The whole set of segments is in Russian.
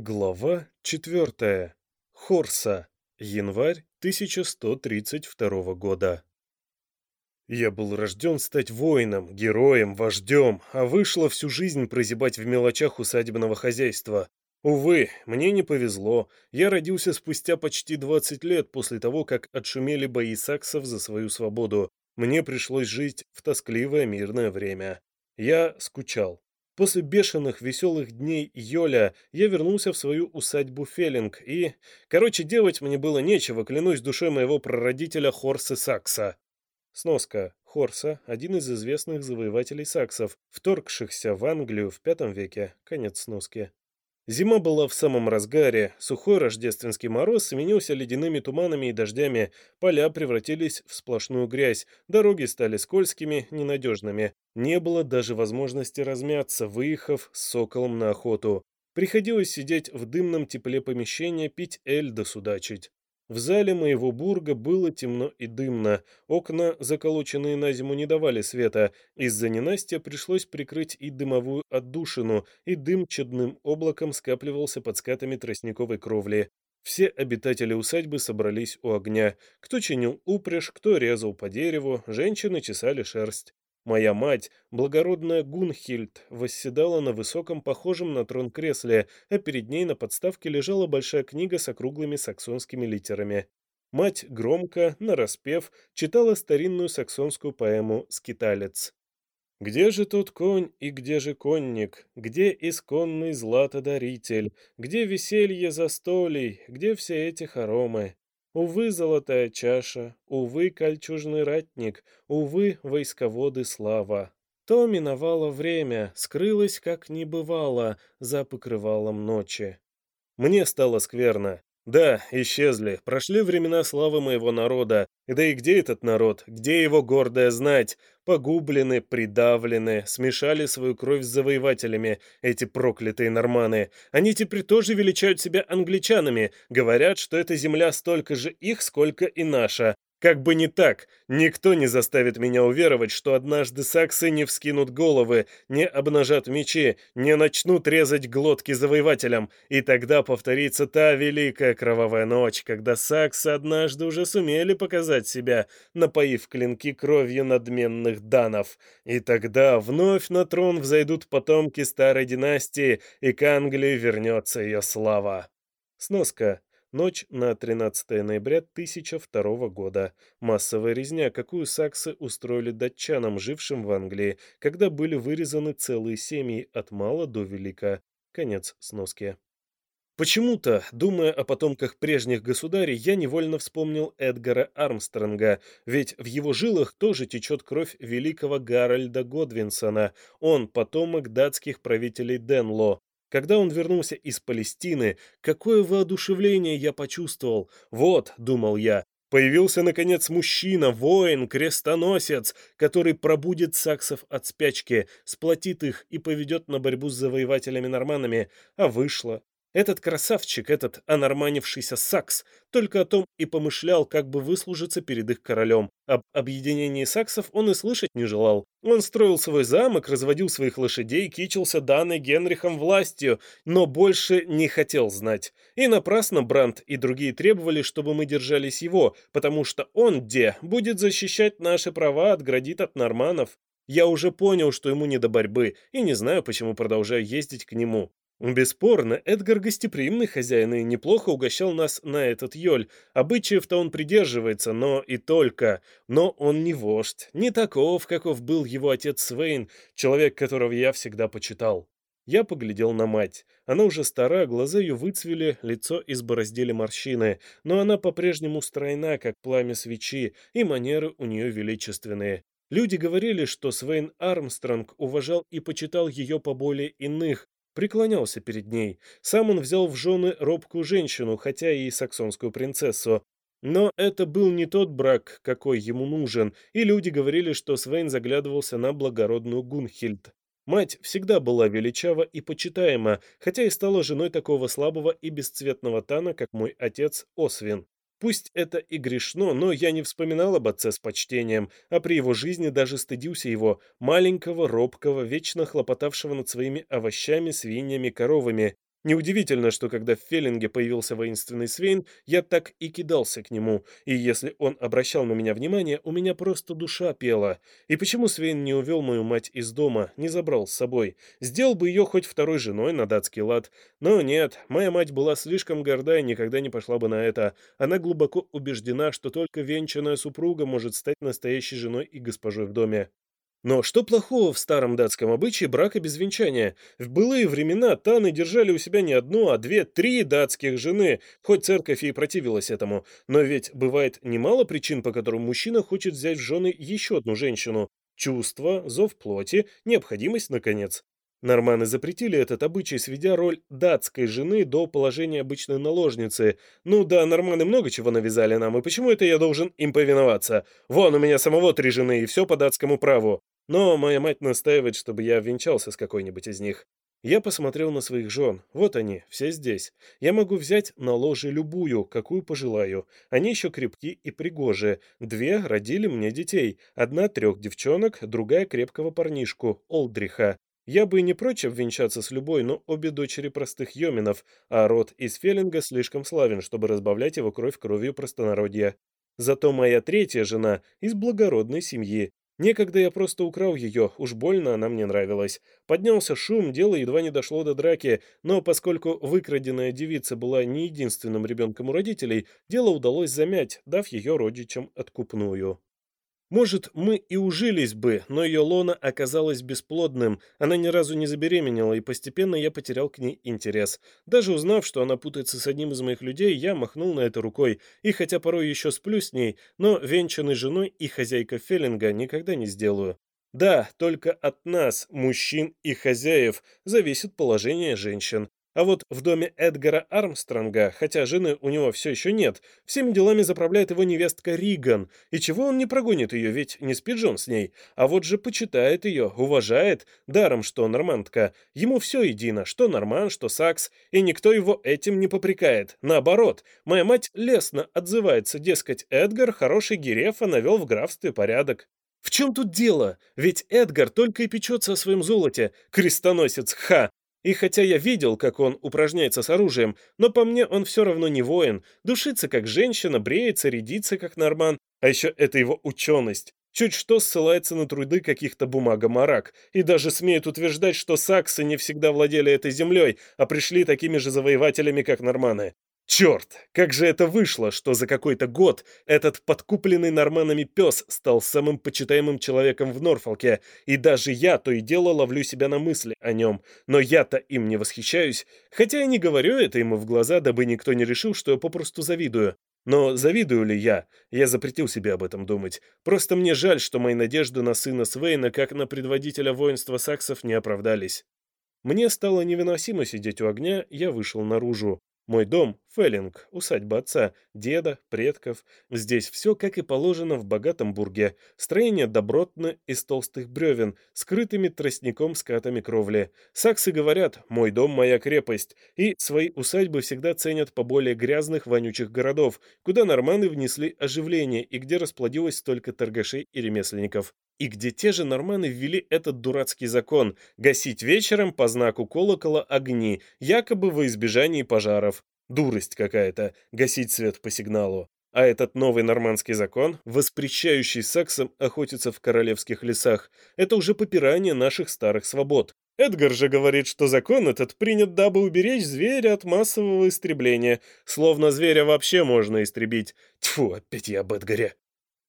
Глава 4. Хорса. Январь 1132 года. Я был рожден стать воином, героем, вождем, а вышло всю жизнь прозябать в мелочах усадебного хозяйства. Увы, мне не повезло. Я родился спустя почти 20 лет после того, как отшумели бои саксов за свою свободу. Мне пришлось жить в тоскливое мирное время. Я скучал. После бешеных веселых дней Йоля я вернулся в свою усадьбу Феллинг и... Короче, делать мне было нечего, клянусь душой моего прародителя Хорса Сакса. Сноска. Хорса – один из известных завоевателей саксов, вторгшихся в Англию в V веке. Конец сноски. Зима была в самом разгаре, сухой рождественский мороз сменился ледяными туманами и дождями, поля превратились в сплошную грязь, дороги стали скользкими, ненадежными. Не было даже возможности размяться, выехав с соколом на охоту. Приходилось сидеть в дымном тепле помещения, пить эль да судачить. В зале моего бурга было темно и дымно, окна, заколоченные на зиму, не давали света, из-за ненастья пришлось прикрыть и дымовую отдушину, и дым чадным облаком скапливался под скатами тростниковой кровли. Все обитатели усадьбы собрались у огня. Кто чинил упряжь, кто резал по дереву, женщины чесали шерсть. Моя мать, благородная Гунхильд, восседала на высоком, похожем на трон кресле, а перед ней на подставке лежала большая книга с округлыми саксонскими литерами. Мать громко, нараспев, читала старинную саксонскую поэму «Скиталец». «Где же тот конь и где же конник? Где исконный златодаритель? Где веселье застолий? Где все эти хоромы? Увы, золотая чаша, увы, кольчужный ратник, увы, войсководы слава. То миновало время, скрылось, как не бывало, за покрывалом ночи. Мне стало скверно. Да, исчезли, прошли времена славы моего народа. Да и где этот народ, где его гордая знать? Погублены, придавлены, смешали свою кровь с завоевателями, эти проклятые норманы. Они теперь тоже величают себя англичанами, говорят, что эта земля столько же их, сколько и наша. Как бы не так, никто не заставит меня уверовать, что однажды саксы не вскинут головы, не обнажат мечи, не начнут резать глотки завоевателям, и тогда повторится та великая кровавая ночь, когда саксы однажды уже сумели показать себя, напоив клинки кровью надменных данов. И тогда вновь на трон взойдут потомки старой династии, и к Англии вернется ее слава. Сноска. Ночь на 13 ноября 1002 года. Массовая резня, какую саксы устроили датчанам, жившим в Англии, когда были вырезаны целые семьи от мала до велика. Конец сноски. Почему-то, думая о потомках прежних государей, я невольно вспомнил Эдгара Армстронга, ведь в его жилах тоже течет кровь великого Гарольда Годвинсона. Он потомок датских правителей Денло, когда он вернулся из Палестины, какое воодушевление я почувствовал. Вот, думал я, появился наконец мужчина, воин, крестоносец, который пробудет саксов от спячки, сплотит их и поведет на борьбу с завоевателями-норманами, а вышло. Этот красавчик, этот онорманившийся сакс, только о том и помышлял, как бы выслужиться перед их королем. Об объединении саксов он и слышать не желал. Он строил свой замок, разводил своих лошадей, кичился данной Генрихом властью, но больше не хотел знать. И напрасно Бранд и другие требовали, чтобы мы держались его, потому что он, де, будет защищать наши права, отградит от норманов. Я уже понял, что ему не до борьбы, и не знаю, почему продолжаю ездить к нему. Бесспорно, Эдгар гостеприимный хозяин и неплохо угощал нас на этот ёль. Обычаев-то он придерживается, но и только. Но он не вождь, не таков, каков был его отец Свейн, человек, которого я всегда почитал. Я поглядел на мать. Она уже стара, глаза ее выцвели, лицо избороздили морщины, но она по-прежнему стройна, как пламя свечи, и манеры у нее величественные. Люди говорили, что Свейн Армстронг уважал и почитал ее поболее иных, преклонялся перед ней. Сам он взял в жены робкую женщину, хотя и саксонскую принцессу. Но это был не тот брак, какой ему нужен, и люди говорили, что Свейн заглядывался на благородную Гунхильд. Мать всегда была величава и почитаема, хотя и стала женой такого слабого и бесцветного Тана, как мой отец Освин. Пусть это и грешно, но я не вспоминал об отце с почтением, а при его жизни даже стыдился его, маленького, робкого, вечно хлопотавшего над своими овощами, свиньями, коровами. Неудивительно, что когда в Феллинге появился воинственный Свейн, я так и кидался к нему, и если он обращал на меня внимание, у меня просто душа пела. И почему Свейн не увел мою мать из дома, не забрал с собой? Сделал бы ее хоть второй женой на датский лад. Но нет, моя мать была слишком горда и никогда не пошла бы на это. Она глубоко убеждена, что только венчанная супруга может стать настоящей женой и госпожой в доме. Но что плохого в старом датском обычае брака без венчания? В былые времена таны держали у себя не одну, а две, три датских жены, хоть церковь и противилась этому. Но ведь бывает немало причин, по которым мужчина хочет взять в жены еще одну женщину. Чувство, зов плоти, необходимость, наконец. Норманы запретили этот обычай, сведя роль датской жены до положения обычной наложницы. Ну да, норманы много чего навязали нам, и почему это я должен им повиноваться? Вон, у меня самого три жены, и все по датскому праву. Но моя мать настаивает, чтобы я венчался с какой-нибудь из них. Я посмотрел на своих жен. Вот они, все здесь. Я могу взять на ложе любую, какую пожелаю. Они еще крепки и пригожие. Две родили мне детей. Одна трех девчонок, другая крепкого парнишку, Олдриха. Я бы и не прочь обвенчаться с любой, но обе дочери простых йоминов, а род из Феллинга слишком славен, чтобы разбавлять его кровь кровью простонародья. Зато моя третья жена из благородной семьи. Некогда я просто украл ее, уж больно она мне нравилась. Поднялся шум, дело едва не дошло до драки, но поскольку выкраденная девица была не единственным ребенком у родителей, дело удалось замять, дав ее родичам откупную. Может, мы и ужились бы, но ее лона оказалась бесплодным, она ни разу не забеременела, и постепенно я потерял к ней интерес. Даже узнав, что она путается с одним из моих людей, я махнул на это рукой, и хотя порой еще сплю с ней, но венчанной женой и хозяйка Феллинга никогда не сделаю. Да, только от нас, мужчин и хозяев, зависит положение женщин. А вот в доме Эдгара Армстронга, хотя жены у него все еще нет, всеми делами заправляет его невестка Риган. И чего он не прогонит ее, ведь не спит же он с ней. А вот же почитает ее, уважает, даром что нормандка. Ему все едино, что норман, что сакс, и никто его этим не попрекает. Наоборот, моя мать лестно отзывается, дескать, Эдгар хороший Герефа навел в графстве порядок. В чем тут дело? Ведь Эдгар только и печется о своем золоте. Крестоносец, ха! И хотя я видел, как он упражняется с оружием, но по мне он все равно не воин, душится как женщина, бреется, рядится как норман, а еще это его ученость. Чуть что ссылается на труды каких-то бумагомарак, и даже смеет утверждать, что саксы не всегда владели этой землей, а пришли такими же завоевателями, как норманы. Черт, как же это вышло, что за какой-то год этот подкупленный норманами пес стал самым почитаемым человеком в Норфолке, и даже я то и дело ловлю себя на мысли о нем, но я-то им не восхищаюсь, хотя и не говорю это ему в глаза, дабы никто не решил, что я попросту завидую. Но завидую ли я? Я запретил себе об этом думать. Просто мне жаль, что мои надежды на сына Свейна, как на предводителя воинства саксов, не оправдались. Мне стало невыносимо сидеть у огня, я вышел наружу. Мой дом — Феллинг, усадьба отца, деда, предков. Здесь все, как и положено в богатом бурге. Строение добротно из толстых бревен, скрытыми тростником скатами кровли. Саксы говорят «мой дом — моя крепость», и свои усадьбы всегда ценят по более грязных, вонючих городов, куда норманы внесли оживление и где расплодилось столько торгашей и ремесленников. И где те же норманы ввели этот дурацкий закон – гасить вечером по знаку колокола огни, якобы во избежании пожаров. Дурость какая-то – гасить свет по сигналу. А этот новый нормандский закон, воспрещающий саксам охотиться в королевских лесах, это уже попирание наших старых свобод. Эдгар же говорит, что закон этот принят, дабы уберечь зверя от массового истребления, словно зверя вообще можно истребить. Тьфу, опять я об Эдгаре.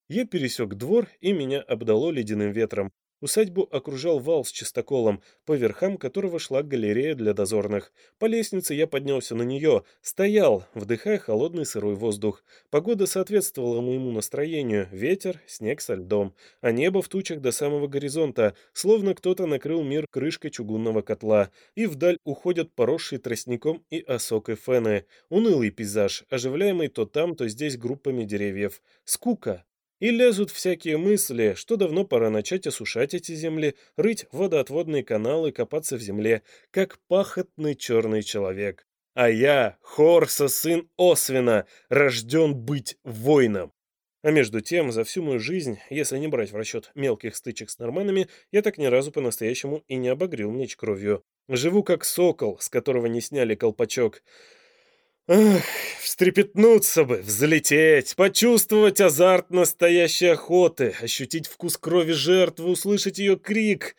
Я пересек двор, и меня обдало ледяным ветром. Усадьбу окружал вал с чистоколом, по верхам которого шла галерея для дозорных. По лестнице я поднялся на нее, стоял, вдыхая холодный сырой воздух. Погода соответствовала моему настроению, ветер, снег со льдом, а небо в тучах до самого горизонта, словно кто-то накрыл мир крышкой чугунного котла, и вдаль уходят поросшие тростником и осокой фены. Унылый пейзаж, оживляемый то там, то здесь группами деревьев. Скука. И лезут всякие мысли, что давно пора начать осушать эти земли, рыть водоотводные каналы, копаться в земле, как пахотный черный человек. А я, Хорса, сын Освина, рожден быть воином. А между тем, за всю мою жизнь, если не брать в расчет мелких стычек с норманами, я так ни разу по-настоящему и не обогрел меч кровью. Живу как сокол, с которого не сняли колпачок. Ах, встрепетнуться бы, взлететь, почувствовать азарт настоящей охоты, ощутить вкус крови жертвы, услышать ее крик.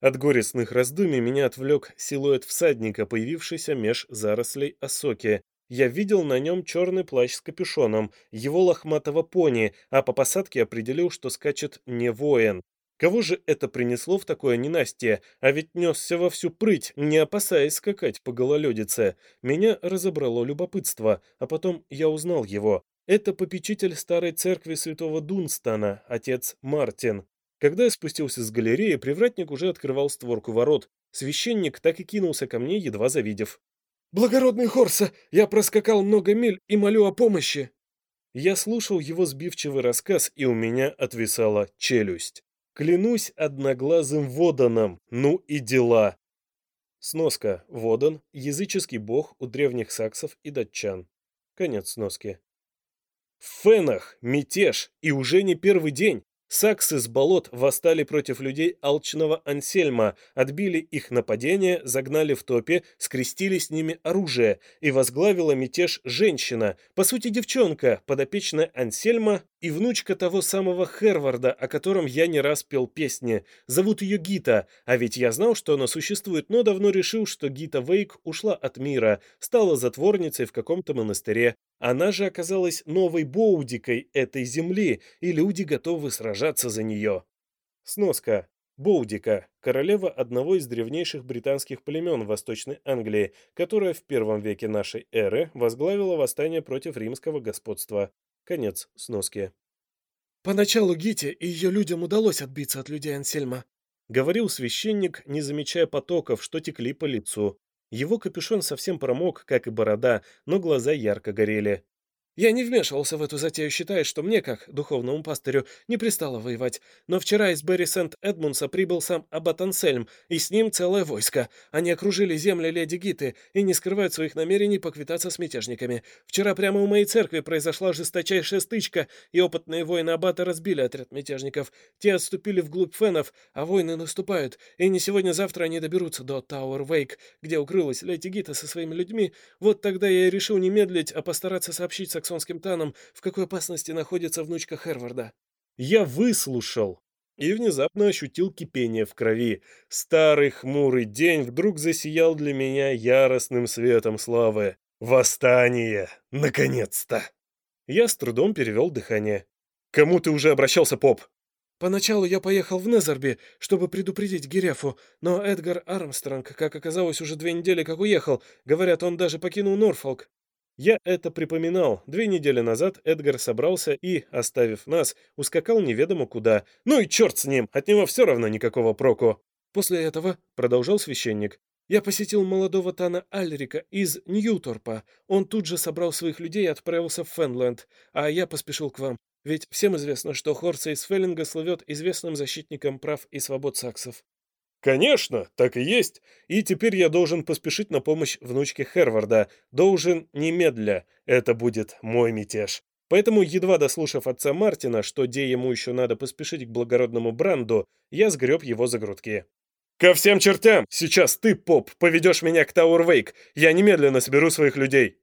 От горестных раздумий меня отвлек силуэт всадника, появившийся меж зарослей осоки. Я видел на нем черный плащ с капюшоном, его лохматого пони, а по посадке определил, что скачет не воин. Кого же это принесло в такое ненастье? А ведь несся во всю прыть, не опасаясь скакать по гололедице. Меня разобрало любопытство, а потом я узнал его. Это попечитель старой церкви святого Дунстана, отец Мартин. Когда я спустился с галереи, привратник уже открывал створку ворот. Священник так и кинулся ко мне, едва завидев. «Благородный Хорса, я проскакал много миль и молю о помощи!» Я слушал его сбивчивый рассказ, и у меня отвисала челюсть. Клянусь одноглазым Воданом, ну и дела. Сноска. Водан – языческий бог у древних саксов и датчан. Конец сноски. В Фенах мятеж, и уже не первый день. Саксы с болот восстали против людей алчного Ансельма, отбили их нападение, загнали в топе, скрестили с ними оружие, и возглавила мятеж женщина, по сути девчонка, подопечная Ансельма и внучка того самого Херварда, о котором я не раз пел песни. Зовут ее Гита, а ведь я знал, что она существует, но давно решил, что Гита Вейк ушла от мира, стала затворницей в каком-то монастыре. Она же оказалась новой Боудикой этой земли, и люди готовы сражаться за нее. Сноска. Боудика – королева одного из древнейших британских племен Восточной Англии, которая в первом веке нашей эры возглавила восстание против римского господства. Конец сноски. «Поначалу Гите и ее людям удалось отбиться от людей Ансельма», — говорил священник, не замечая потоков, что текли по лицу. Его капюшон совсем промок, как и борода, но глаза ярко горели. Я не вмешивался в эту затею, считая, что мне, как духовному пастырю, не пристало воевать. Но вчера из Берри Сент-Эдмунса прибыл сам Аббат Ансельм, и с ним целое войско. Они окружили земли леди Гиты и не скрывают своих намерений поквитаться с мятежниками. Вчера прямо у моей церкви произошла жесточайшая стычка, и опытные воины Аббата разбили отряд мятежников. Те отступили вглубь фенов, а воины наступают, и не сегодня-завтра они доберутся до Тауэр-Вейк, где укрылась леди Гита со своими людьми. Вот тогда я и решил не медлить, а постараться сообщить саксонским танам, в какой опасности находится внучка Херварда. Я выслушал и внезапно ощутил кипение в крови. Старый хмурый день вдруг засиял для меня яростным светом славы. Восстание! Наконец-то! Я с трудом перевел дыхание. «Кому ты уже обращался, поп?» Поначалу я поехал в Незерби, чтобы предупредить Герефу, но Эдгар Армстронг, как оказалось, уже две недели как уехал. Говорят, он даже покинул Норфолк. Я это припоминал. Две недели назад Эдгар собрался и, оставив нас, ускакал неведомо куда. Ну и черт с ним, от него все равно никакого проку. После этого, продолжал священник, я посетил молодого Тана Альрика из Ньюторпа. Он тут же собрал своих людей и отправился в Фенленд, а я поспешил к вам. Ведь всем известно, что Хорса из Феллинга слывет известным защитником прав и свобод саксов. Конечно, так и есть. И теперь я должен поспешить на помощь внучке Херварда. Должен немедля. Это будет мой мятеж. Поэтому, едва дослушав отца Мартина, что где ему еще надо поспешить к благородному Бранду, я сгреб его за грудки. «Ко всем чертям! Сейчас ты, поп, поведешь меня к Тауэрвейк. Я немедленно соберу своих людей!»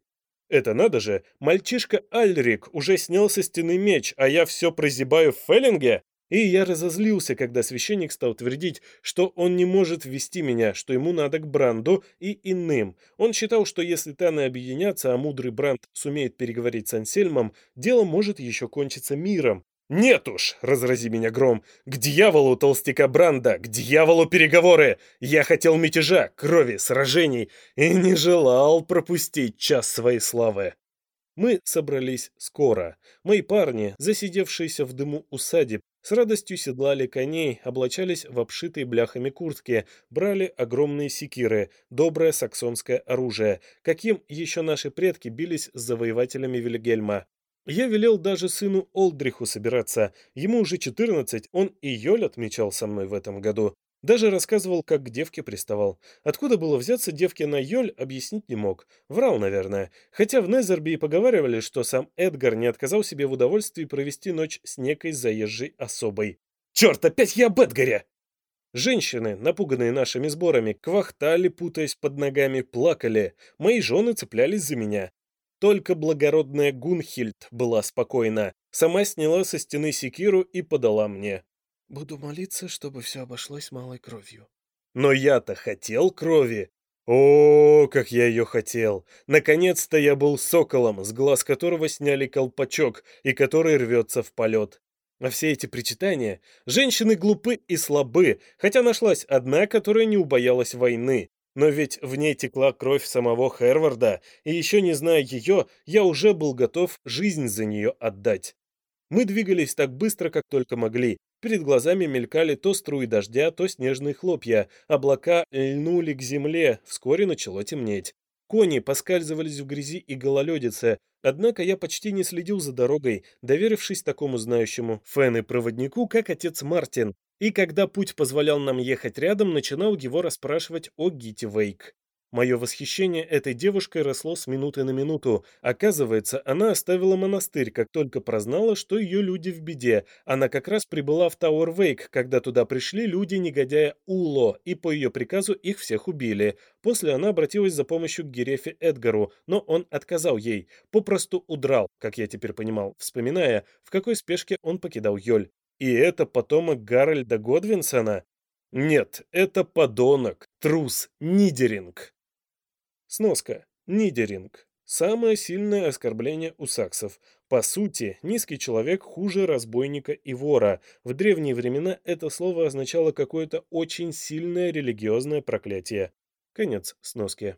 Это надо же, мальчишка Альрик уже снял со стены меч, а я все прозябаю в Феллинге? И я разозлился, когда священник стал твердить, что он не может ввести меня, что ему надо к Бранду и иным. Он считал, что если Таны объединятся, а мудрый Бранд сумеет переговорить с Ансельмом, дело может еще кончиться миром. «Нет уж!» — разрази меня гром. «К дьяволу толстяка Бранда! К дьяволу переговоры! Я хотел мятежа, крови, сражений и не желал пропустить час своей славы!» Мы собрались скоро. Мои парни, засидевшиеся в дыму усадеб, с радостью седлали коней, облачались в обшитые бляхами куртки, брали огромные секиры, доброе саксонское оружие, каким еще наши предки бились с завоевателями Вильгельма. Я велел даже сыну Олдриху собираться. Ему уже 14, он и Йоль отмечал со мной в этом году. Даже рассказывал, как к девке приставал. Откуда было взяться девке на Йоль, объяснить не мог. Врал, наверное. Хотя в Незерби и поговаривали, что сам Эдгар не отказал себе в удовольствии провести ночь с некой заезжей особой. «Черт, опять я об Эдгаре!» Женщины, напуганные нашими сборами, квахтали, путаясь под ногами, плакали. Мои жены цеплялись за меня. Только благородная Гунхильд была спокойна. Сама сняла со стены секиру и подала мне. «Буду молиться, чтобы все обошлось малой кровью». Но я-то хотел крови. О, как я ее хотел! Наконец-то я был соколом, с глаз которого сняли колпачок и который рвется в полет. А все эти причитания... Женщины глупы и слабы, хотя нашлась одна, которая не убоялась войны. Но ведь в ней текла кровь самого Херварда, и еще не зная ее, я уже был готов жизнь за нее отдать. Мы двигались так быстро, как только могли. Перед глазами мелькали то струи дождя, то снежные хлопья. Облака льнули к земле, вскоре начало темнеть. Кони поскальзывались в грязи и гололедице, однако я почти не следил за дорогой, доверившись такому знающему фены проводнику, как отец Мартин, и когда путь позволял нам ехать рядом, начинал его расспрашивать о Гите Вейк. Мое восхищение этой девушкой росло с минуты на минуту. Оказывается, она оставила монастырь, как только прознала, что ее люди в беде. Она как раз прибыла в Тауэр-Вейк, когда туда пришли люди негодяя Уло, и по ее приказу их всех убили. После она обратилась за помощью к Герефе Эдгару, но он отказал ей. Попросту удрал, как я теперь понимал, вспоминая, в какой спешке он покидал Йоль. И это потомок Гарольда Годвинсона? Нет, это подонок, трус, нидеринг. Сноска. Нидеринг. Самое сильное оскорбление у саксов. По сути, низкий человек хуже разбойника и вора. В древние времена это слово означало какое-то очень сильное религиозное проклятие. Конец сноски.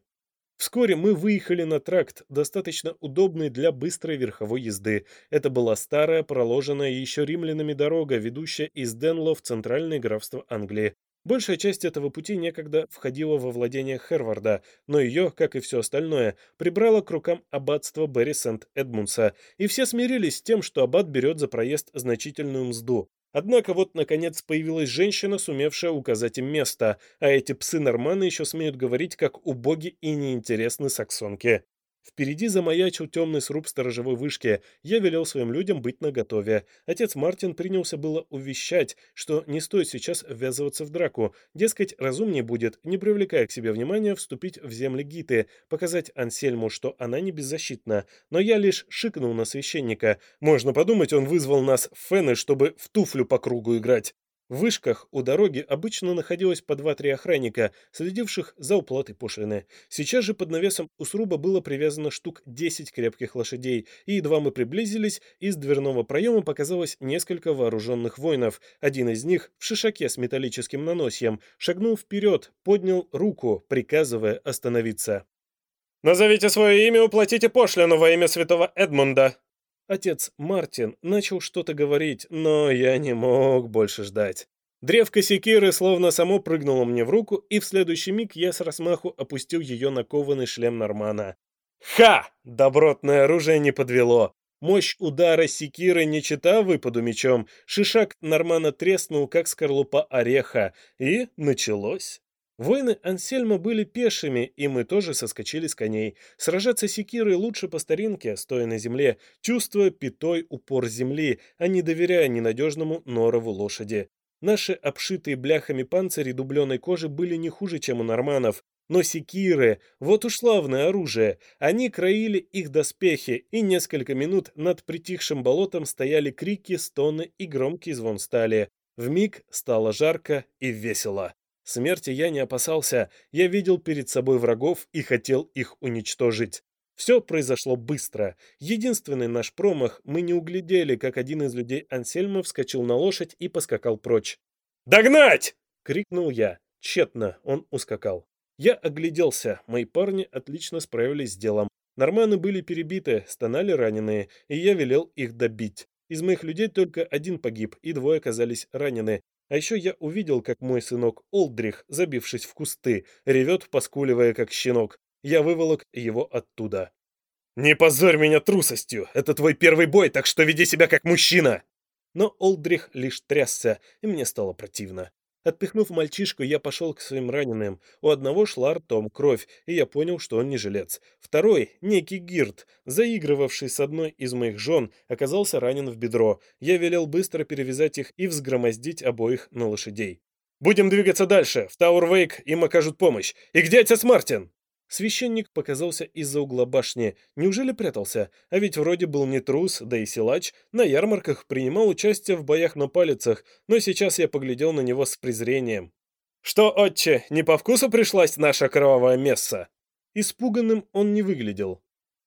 Вскоре мы выехали на тракт, достаточно удобный для быстрой верховой езды. Это была старая, проложенная еще римлянами дорога, ведущая из Денло в центральное графство Англии. Большая часть этого пути некогда входила во владение Херварда, но ее, как и все остальное, прибрало к рукам аббатство Берри Сент-Эдмунса, и все смирились с тем, что аббат берет за проезд значительную мзду. Однако вот, наконец, появилась женщина, сумевшая указать им место, а эти псы-норманы еще смеют говорить, как убоги и неинтересны саксонки. Впереди замаячил темный сруб сторожевой вышки. Я велел своим людям быть наготове. Отец Мартин принялся было увещать, что не стоит сейчас ввязываться в драку. Дескать, разумнее будет, не привлекая к себе внимания, вступить в земли Гиты, показать Ансельму, что она не беззащитна. Но я лишь шикнул на священника. Можно подумать, он вызвал нас в фены, чтобы в туфлю по кругу играть. В вышках у дороги обычно находилось по два-три охранника, следивших за уплатой пошлины. Сейчас же под навесом у сруба было привязано штук 10 крепких лошадей, и едва мы приблизились, из дверного проема показалось несколько вооруженных воинов. Один из них, в шишаке с металлическим наносьем, шагнул вперед, поднял руку, приказывая остановиться. «Назовите свое имя, уплатите пошлину во имя святого Эдмунда!» Отец Мартин начал что-то говорить, но я не мог больше ждать. Древко секиры словно само прыгнуло мне в руку, и в следующий миг я с размаху опустил ее на кованый шлем Нормана. Ха! Добротное оружие не подвело. Мощь удара секиры не чита выпаду мечом. Шишак Нормана треснул, как скорлупа ореха. И началось. Воины Ансельма были пешими, и мы тоже соскочили с коней. Сражаться секирой лучше по старинке, стоя на земле, чувствуя пятой упор земли, а не доверяя ненадежному норову лошади. Наши обшитые бляхами панцири дубленой кожи были не хуже, чем у норманов, но секиры, вот уж славное оружие, они краили их доспехи, и несколько минут над притихшим болотом стояли крики, стоны и громкий звон стали. Вмиг стало жарко и весело. Смерти я не опасался, я видел перед собой врагов и хотел их уничтожить. Все произошло быстро. Единственный наш промах мы не углядели, как один из людей Ансельма вскочил на лошадь и поскакал прочь. «Догнать!» — крикнул я. Тщетно он ускакал. Я огляделся, мои парни отлично справились с делом. Норманы были перебиты, стонали раненые, и я велел их добить. Из моих людей только один погиб, и двое оказались ранены. А еще я увидел, как мой сынок Олдрих, забившись в кусты, ревет, поскуливая, как щенок. Я выволок его оттуда. «Не позорь меня трусостью! Это твой первый бой, так что веди себя как мужчина!» Но Олдрих лишь трясся, и мне стало противно. Отпихнув мальчишку, я пошел к своим раненым. У одного шла ртом кровь, и я понял, что он не жилец. Второй, некий Гирт, заигрывавший с одной из моих жен, оказался ранен в бедро. Я велел быстро перевязать их и взгромоздить обоих на лошадей. Будем двигаться дальше. В Тауэр-Вейк им окажут помощь. И где отец Мартин?» Священник показался из-за угла башни. Неужели прятался? А ведь вроде был не трус, да и силач. На ярмарках принимал участие в боях на палицах, но сейчас я поглядел на него с презрением. «Что, отче, не по вкусу пришлась наша кровавая месса?» Испуганным он не выглядел.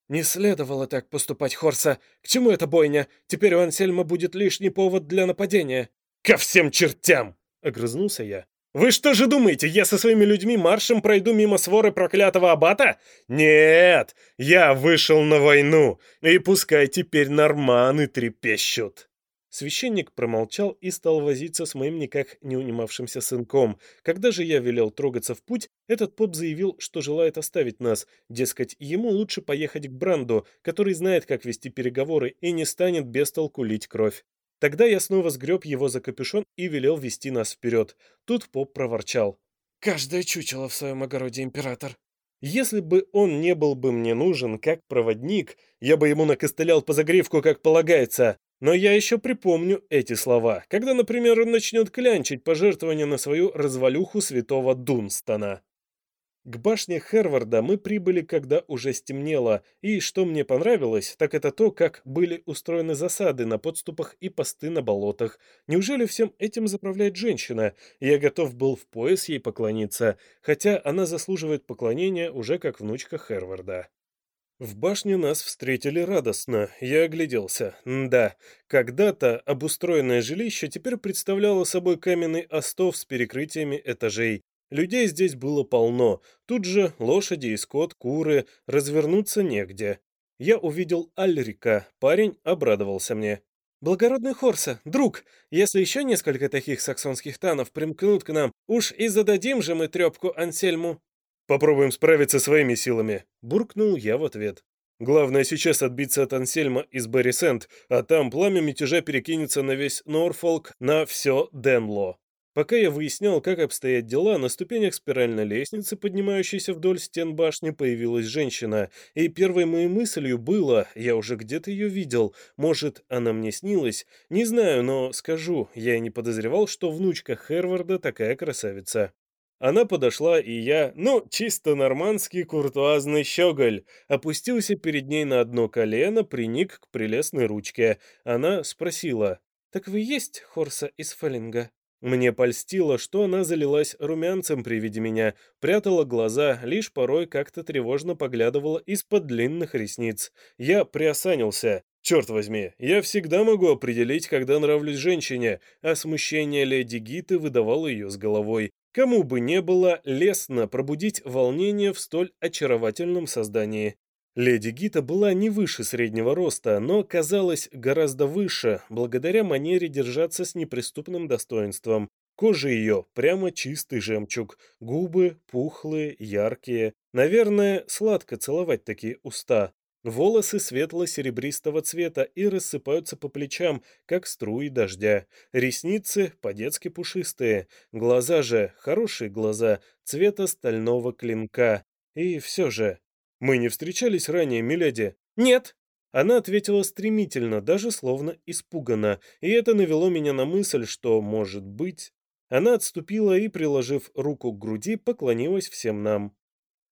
«Не следовало так поступать, Хорса. К чему эта бойня? Теперь у Ансельма будет лишний повод для нападения». «Ко всем чертям!» — огрызнулся я. Вы что же думаете, я со своими людьми маршем пройду мимо своры проклятого аббата? Нет, я вышел на войну, и пускай теперь норманы трепещут. Священник промолчал и стал возиться с моим никак не унимавшимся сынком. Когда же я велел трогаться в путь, этот поп заявил, что желает оставить нас. Дескать, ему лучше поехать к Бранду, который знает, как вести переговоры и не станет без лить кровь. Тогда я снова сгреб его за капюшон и велел вести нас вперед. Тут поп проворчал. «Каждое чучело в своем огороде, император!» Если бы он не был бы мне нужен как проводник, я бы ему накостылял по загривку, как полагается. Но я еще припомню эти слова, когда, например, он начнет клянчить пожертвования на свою развалюху святого Дунстона. К башне Херварда мы прибыли, когда уже стемнело, и что мне понравилось, так это то, как были устроены засады на подступах и посты на болотах. Неужели всем этим заправляет женщина? Я готов был в пояс ей поклониться, хотя она заслуживает поклонения уже как внучка Херварда. В башне нас встретили радостно. Я огляделся. да, когда-то обустроенное жилище теперь представляло собой каменный остов с перекрытиями этажей. Людей здесь было полно. Тут же лошади и скот, куры, развернуться негде. Я увидел Альрика. Парень обрадовался мне. «Благородный Хорса, друг, если еще несколько таких саксонских танов примкнут к нам, уж и зададим же мы трепку Ансельму». «Попробуем справиться своими силами», — буркнул я в ответ. «Главное сейчас отбиться от Ансельма из Беррисент, а там пламя мятежа перекинется на весь Норфолк, на все Денло». Пока я выяснял, как обстоят дела, на ступенях спиральной лестницы, поднимающейся вдоль стен башни, появилась женщина. И первой моей мыслью было, я уже где-то ее видел, может, она мне снилась, не знаю, но скажу, я и не подозревал, что внучка Херварда такая красавица. Она подошла, и я, ну, чисто нормандский куртуазный щеголь, опустился перед ней на одно колено, приник к прелестной ручке. Она спросила, «Так вы есть Хорса из Феллинга?» Мне польстило, что она залилась румянцем при виде меня, прятала глаза, лишь порой как-то тревожно поглядывала из-под длинных ресниц. Я приосанился. Черт возьми, я всегда могу определить, когда нравлюсь женщине, а смущение леди Гиты выдавало ее с головой. Кому бы не было лестно пробудить волнение в столь очаровательном создании. Леди Гита была не выше среднего роста, но казалась гораздо выше, благодаря манере держаться с неприступным достоинством. Кожа ее прямо чистый жемчуг, губы пухлые, яркие. Наверное, сладко целовать такие уста. Волосы светло-серебристого цвета и рассыпаются по плечам, как струи дождя. Ресницы по-детски пушистые. Глаза же, хорошие глаза, цвета стального клинка. И все же, «Мы не встречались ранее, миледи?» «Нет!» Она ответила стремительно, даже словно испуганно, и это навело меня на мысль, что, может быть... Она отступила и, приложив руку к груди, поклонилась всем нам.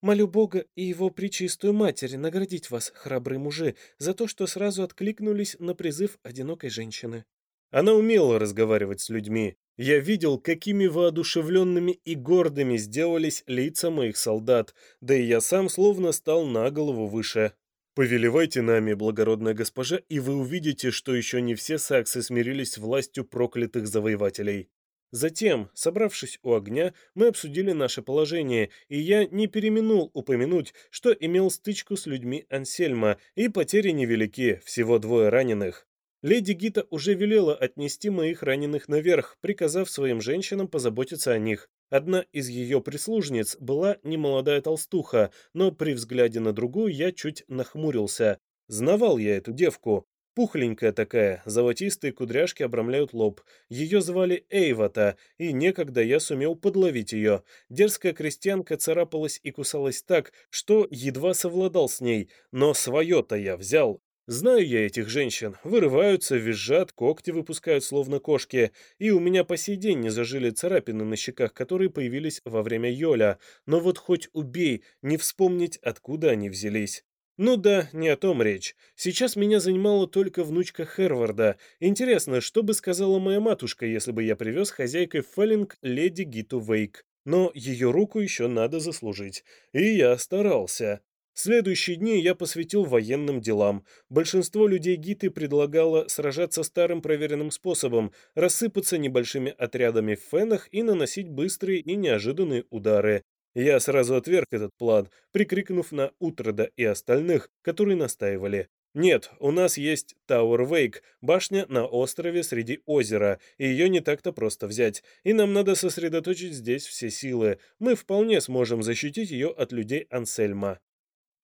«Молю Бога и его причистую матерь наградить вас, храбрые мужи, за то, что сразу откликнулись на призыв одинокой женщины». Она умела разговаривать с людьми, я видел, какими воодушевленными и гордыми сделались лица моих солдат, да и я сам словно стал на голову выше. Повелевайте нами, благородная госпожа, и вы увидите, что еще не все саксы смирились властью проклятых завоевателей. Затем, собравшись у огня, мы обсудили наше положение, и я не переминул упомянуть, что имел стычку с людьми Ансельма, и потери невелики, всего двое раненых. Леди Гита уже велела отнести моих раненых наверх, приказав своим женщинам позаботиться о них. Одна из ее прислужниц была немолодая толстуха, но при взгляде на другую я чуть нахмурился. Знавал я эту девку. Пухленькая такая, золотистые кудряшки обрамляют лоб. Ее звали Эйвата, и некогда я сумел подловить ее. Дерзкая крестьянка царапалась и кусалась так, что едва совладал с ней, но свое-то я взял. Знаю я этих женщин. Вырываются, визжат, когти выпускают, словно кошки. И у меня по сей день не зажили царапины на щеках, которые появились во время Йоля. Но вот хоть убей, не вспомнить, откуда они взялись. Ну да, не о том речь. Сейчас меня занимала только внучка Херварда. Интересно, что бы сказала моя матушка, если бы я привез хозяйкой Феллинг леди Гиту Вейк? Но ее руку еще надо заслужить. И я старался. Следующие дни я посвятил военным делам. Большинство людей Гиты предлагало сражаться старым проверенным способом, рассыпаться небольшими отрядами в фенах и наносить быстрые и неожиданные удары. Я сразу отверг этот план, прикрикнув на Утрода и остальных, которые настаивали. Нет, у нас есть Тауэр Вейк, башня на острове среди озера, и ее не так-то просто взять, и нам надо сосредоточить здесь все силы. Мы вполне сможем защитить ее от людей Ансельма.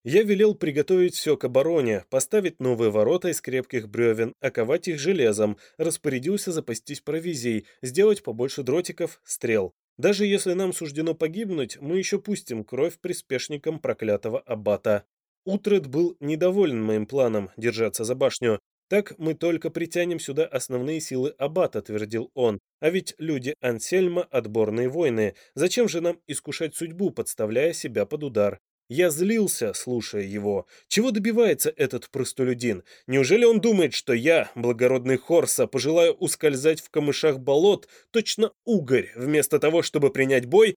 Я велел приготовить все к обороне, поставить новые ворота из крепких бревен, оковать их железом, распорядился запастись провизией, сделать побольше дротиков, стрел. Даже если нам суждено погибнуть, мы еще пустим кровь приспешникам проклятого аббата. Утред был недоволен моим планом держаться за башню. Так мы только притянем сюда основные силы аббата, твердил он. А ведь люди Ансельма – отборные войны. Зачем же нам искушать судьбу, подставляя себя под удар? Я злился, слушая его. Чего добивается этот простолюдин? Неужели он думает, что я, благородный Хорса, пожелаю ускользать в камышах болот, точно угорь, вместо того, чтобы принять бой?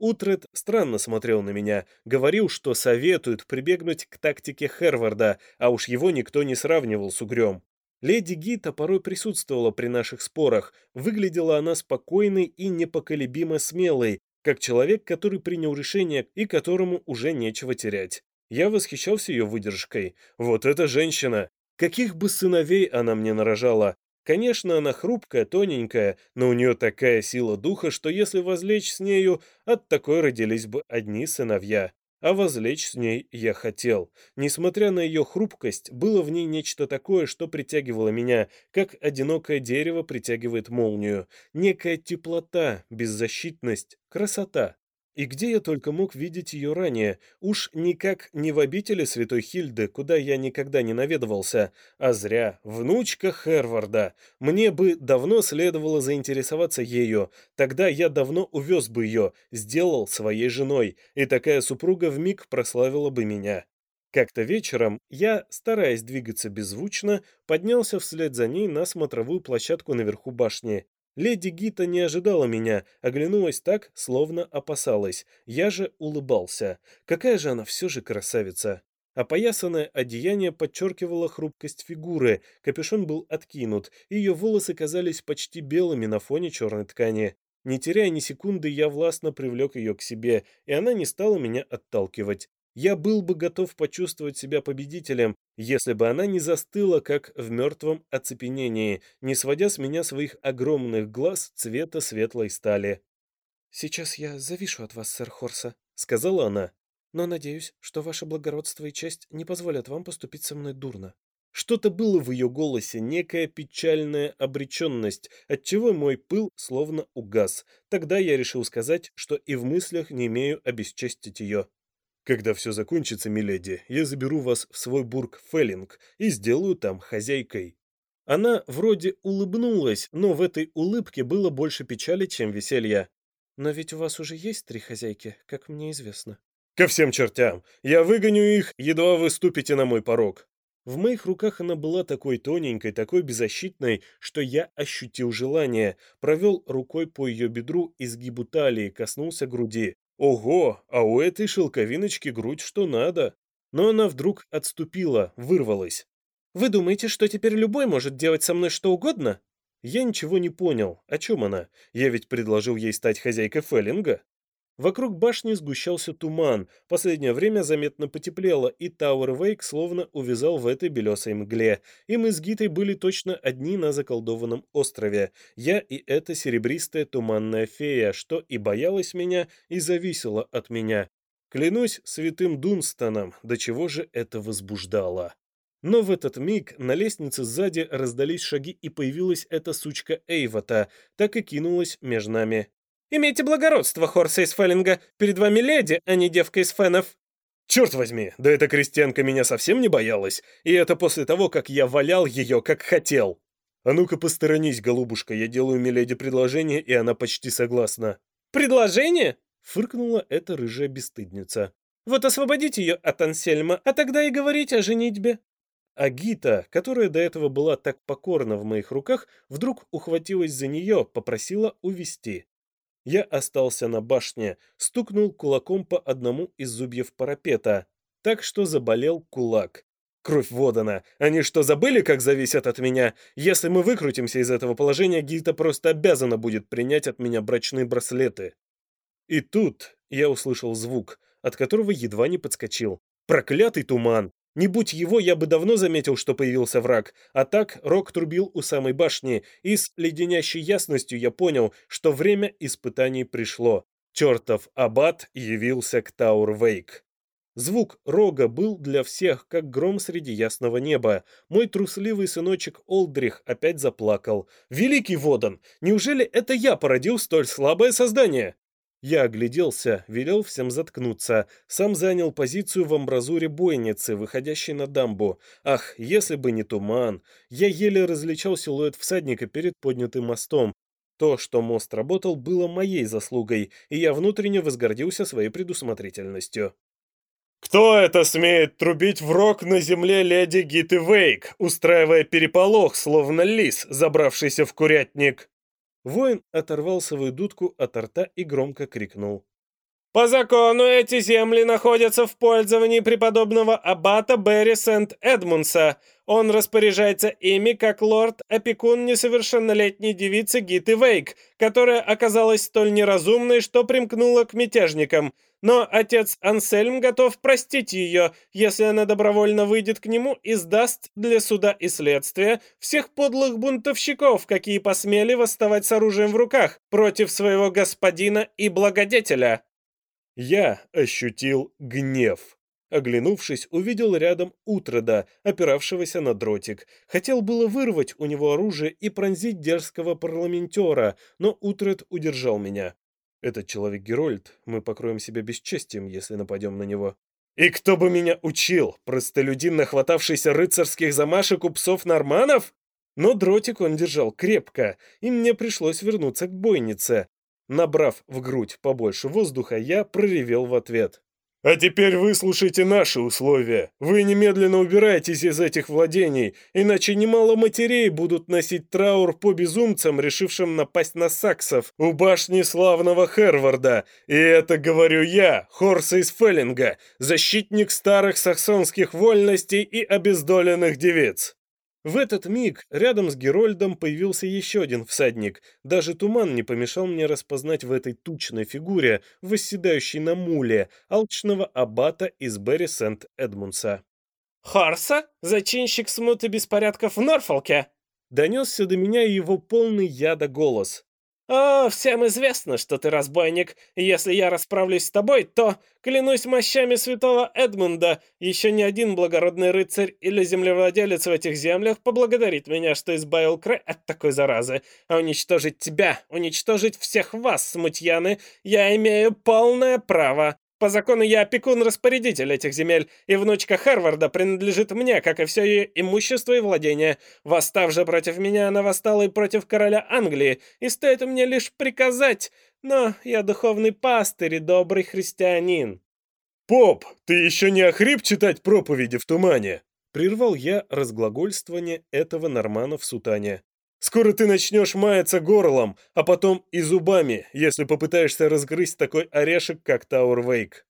Утред странно смотрел на меня, говорил, что советует прибегнуть к тактике Херварда, а уж его никто не сравнивал с угрем. Леди Гита порой присутствовала при наших спорах, выглядела она спокойной и непоколебимо смелой, как человек, который принял решение и которому уже нечего терять. Я восхищался ее выдержкой. Вот эта женщина! Каких бы сыновей она мне нарожала! Конечно, она хрупкая, тоненькая, но у нее такая сила духа, что если возлечь с нею, от такой родились бы одни сыновья а возлечь с ней я хотел. Несмотря на ее хрупкость, было в ней нечто такое, что притягивало меня, как одинокое дерево притягивает молнию. Некая теплота, беззащитность, красота. И где я только мог видеть ее ранее? Уж никак не в обители Святой Хильды, куда я никогда не наведывался, а зря, внучка Херварда. Мне бы давно следовало заинтересоваться ею, тогда я давно увез бы ее, сделал своей женой, и такая супруга вмиг прославила бы меня. Как-то вечером я, стараясь двигаться беззвучно, поднялся вслед за ней на смотровую площадку наверху башни. Леди Гита не ожидала меня, оглянулась так, словно опасалась. Я же улыбался. Какая же она все же красавица. Опоясанное одеяние подчеркивало хрупкость фигуры, капюшон был откинут, и ее волосы казались почти белыми на фоне черной ткани. Не теряя ни секунды, я властно привлек ее к себе, и она не стала меня отталкивать. Я был бы готов почувствовать себя победителем, если бы она не застыла, как в мертвом оцепенении, не сводя с меня своих огромных глаз цвета светлой стали. «Сейчас я завишу от вас, сэр Хорса», — сказала она. «Но надеюсь, что ваше благородство и честь не позволят вам поступить со мной дурно». Что-то было в ее голосе, некая печальная обреченность, отчего мой пыл словно угас. Тогда я решил сказать, что и в мыслях не имею обесчестить ее. Когда все закончится, миледи, я заберу вас в свой бург Феллинг и сделаю там хозяйкой. Она вроде улыбнулась, но в этой улыбке было больше печали, чем веселья. Но ведь у вас уже есть три хозяйки, как мне известно. Ко всем чертям! Я выгоню их, едва вы ступите на мой порог. В моих руках она была такой тоненькой, такой беззащитной, что я ощутил желание, провел рукой по ее бедру, изгибу талии, коснулся груди. Ого, а у этой шелковиночки грудь что надо. Но она вдруг отступила, вырвалась. «Вы думаете, что теперь любой может делать со мной что угодно?» Я ничего не понял. О чем она? Я ведь предложил ей стать хозяйкой Феллинга. Вокруг башни сгущался туман, последнее время заметно потеплело, и Тауэр Вейк словно увязал в этой белесой мгле, и мы с Гитой были точно одни на заколдованном острове. Я и эта серебристая туманная фея, что и боялась меня, и зависела от меня. Клянусь святым Дунстоном, до чего же это возбуждало. Но в этот миг на лестнице сзади раздались шаги, и появилась эта сучка Эйвота, так и кинулась между нами. Имейте благородство, Хорса из Феллинга. Перед вами леди, а не девка из фенов. Черт возьми, да эта крестьянка меня совсем не боялась, и это после того, как я валял ее, как хотел. А ну-ка посторонись, голубушка, я делаю Миледи предложение, и она почти согласна. «Предложение?» — фыркнула эта рыжая бесстыдница. «Вот освободите ее от Ансельма, а тогда и говорить о женитьбе». А Гита, которая до этого была так покорна в моих руках, вдруг ухватилась за нее, попросила увести. Я остался на башне, стукнул кулаком по одному из зубьев парапета, так что заболел кулак. Кровь Водана. Они что, забыли, как зависят от меня? Если мы выкрутимся из этого положения, Гита просто обязана будет принять от меня брачные браслеты. И тут я услышал звук, от которого едва не подскочил. Проклятый туман! Не будь его, я бы давно заметил, что появился враг, а так Рок трубил у самой башни, и с леденящей ясностью я понял, что время испытаний пришло. Чертов аббат явился к Таур-Вейк. Звук рога был для всех, как гром среди ясного неба. Мой трусливый сыночек Олдрих опять заплакал. «Великий Водан! Неужели это я породил столь слабое создание?» Я огляделся, велел всем заткнуться, сам занял позицию в амбразуре бойницы, выходящей на дамбу. Ах, если бы не туман! Я еле различал силуэт всадника перед поднятым мостом. То, что мост работал, было моей заслугой, и я внутренне возгордился своей предусмотрительностью. «Кто это смеет трубить в рог на земле леди Гиты Вейк, устраивая переполох, словно лис, забравшийся в курятник?» Воин оторвал свою дудку от рта и громко крикнул. «По закону эти земли находятся в пользовании преподобного аббата Берри Сент-Эдмунса. Он распоряжается ими как лорд-опекун несовершеннолетней девицы Гиты Вейк, которая оказалась столь неразумной, что примкнула к мятежникам. Но отец Ансельм готов простить ее, если она добровольно выйдет к нему и сдаст для суда и следствия всех подлых бунтовщиков, какие посмели восставать с оружием в руках против своего господина и благодетеля. Я ощутил гнев. Оглянувшись, увидел рядом Утрода, опиравшегося на дротик. Хотел было вырвать у него оружие и пронзить дерзкого парламентера, но Утред удержал меня. Этот человек Герольд, мы покроем себя бесчестием, если нападем на него. И кто бы меня учил, простолюдин, нахватавшийся рыцарских замашек у псов-норманов? Но дротик он держал крепко, и мне пришлось вернуться к бойнице. Набрав в грудь побольше воздуха, я проревел в ответ. А теперь выслушайте наши условия. Вы немедленно убирайтесь из этих владений, иначе немало матерей будут носить траур по безумцам, решившим напасть на саксов у башни славного Херварда. И это говорю я, Хорса из Феллинга, защитник старых саксонских вольностей и обездоленных девиц. В этот миг рядом с Герольдом появился еще один всадник. Даже туман не помешал мне распознать в этой тучной фигуре, восседающей на муле, алчного аббата из Берри Сент-Эдмунса. «Хорса? Зачинщик смуты беспорядков в Норфолке?» Донесся до меня его полный яда голос. «О, всем известно, что ты разбойник. Если я расправлюсь с тобой, то, клянусь мощами святого Эдмунда, еще ни один благородный рыцарь или землевладелец в этих землях поблагодарит меня, что избавил край от такой заразы. А уничтожить тебя, уничтожить всех вас, смутьяны, я имею полное право. По закону я опекун-распорядитель этих земель, и внучка Харварда принадлежит мне, как и все ее имущество и владение. Восстав же против меня, она восстала и против короля Англии, и стоит мне лишь приказать, но я духовный пастырь и добрый христианин». «Поп, ты еще не охрип читать проповеди в тумане?» Прервал я разглагольствование этого нормана в сутане. Скоро ты начнешь маяться горлом, а потом и зубами, если попытаешься разгрызть такой орешек, как Тауэр-Вейк».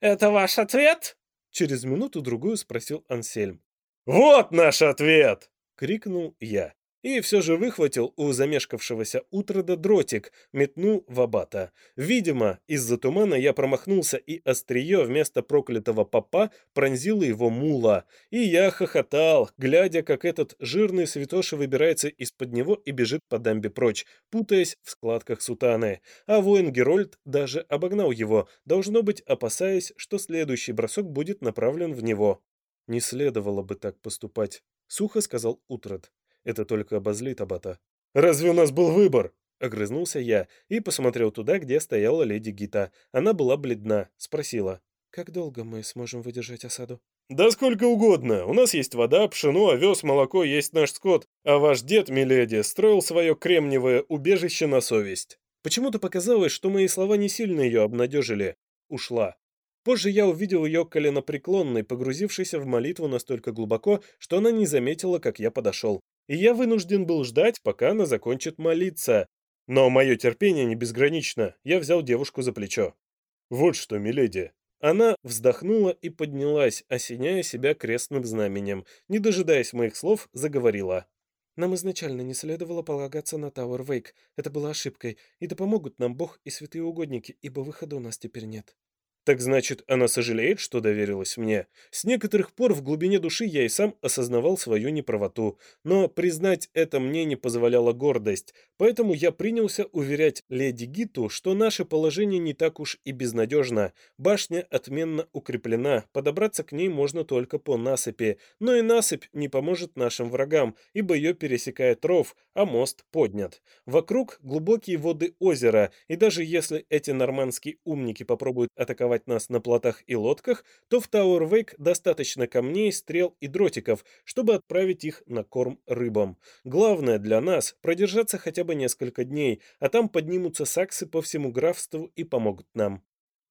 «Это ваш ответ?» Через минуту-другую спросил Ансельм. «Вот наш ответ!» — крикнул я и все же выхватил у замешкавшегося Утрода дротик, метнул в абата. Видимо, из-за тумана я промахнулся, и острие вместо проклятого попа пронзило его мула. И я хохотал, глядя, как этот жирный святоша выбирается из-под него и бежит по дамбе прочь, путаясь в складках сутаны. А воин Герольд даже обогнал его, должно быть, опасаясь, что следующий бросок будет направлен в него. «Не следовало бы так поступать», — сухо сказал Утрод. Это только обозлит Абата. «Разве у нас был выбор?» Огрызнулся я и посмотрел туда, где стояла леди Гита. Она была бледна, спросила. Как долго мы сможем выдержать осаду? Да сколько угодно. У нас есть вода, пшено, овес, молоко, есть наш скот. А ваш дед, миледи, строил свое кремниевое убежище на совесть. Почему-то показалось, что мои слова не сильно ее обнадежили. Ушла. Позже я увидел ее коленопреклонной, погрузившейся в молитву настолько глубоко, что она не заметила, как я подошел. И я вынужден был ждать, пока она закончит молиться. Но мое терпение не безгранично. Я взял девушку за плечо. «Вот что, миледи, она вздохнула и поднялась, осеняя себя крестным знаменем. Не дожидаясь моих слов, заговорила. «Нам изначально не следовало полагаться на Тауэр Вейк. Это была ошибкой, и да помогут нам Бог и святые угодники, ибо выхода у нас теперь нет». Так значит, она сожалеет, что доверилась мне. С некоторых пор в глубине души я и сам осознавал свою неправоту, но признать это мне не позволяла гордость, поэтому я принялся уверять леди Гиту, что наше положение не так уж и безнадежно. Башня отменно укреплена, подобраться к ней можно только по насыпи, но и насыпь не поможет нашим врагам, ибо ее пересекает ров, а мост поднят. Вокруг глубокие воды озера, и даже если эти нормандские умники попробуют атаковать атаковать нас на плотах и лодках, то в Тауэр-Вейк достаточно камней, стрел и дротиков, чтобы отправить их на корм рыбам. Главное для нас – продержаться хотя бы несколько дней, а там поднимутся саксы по всему графству и помогут нам.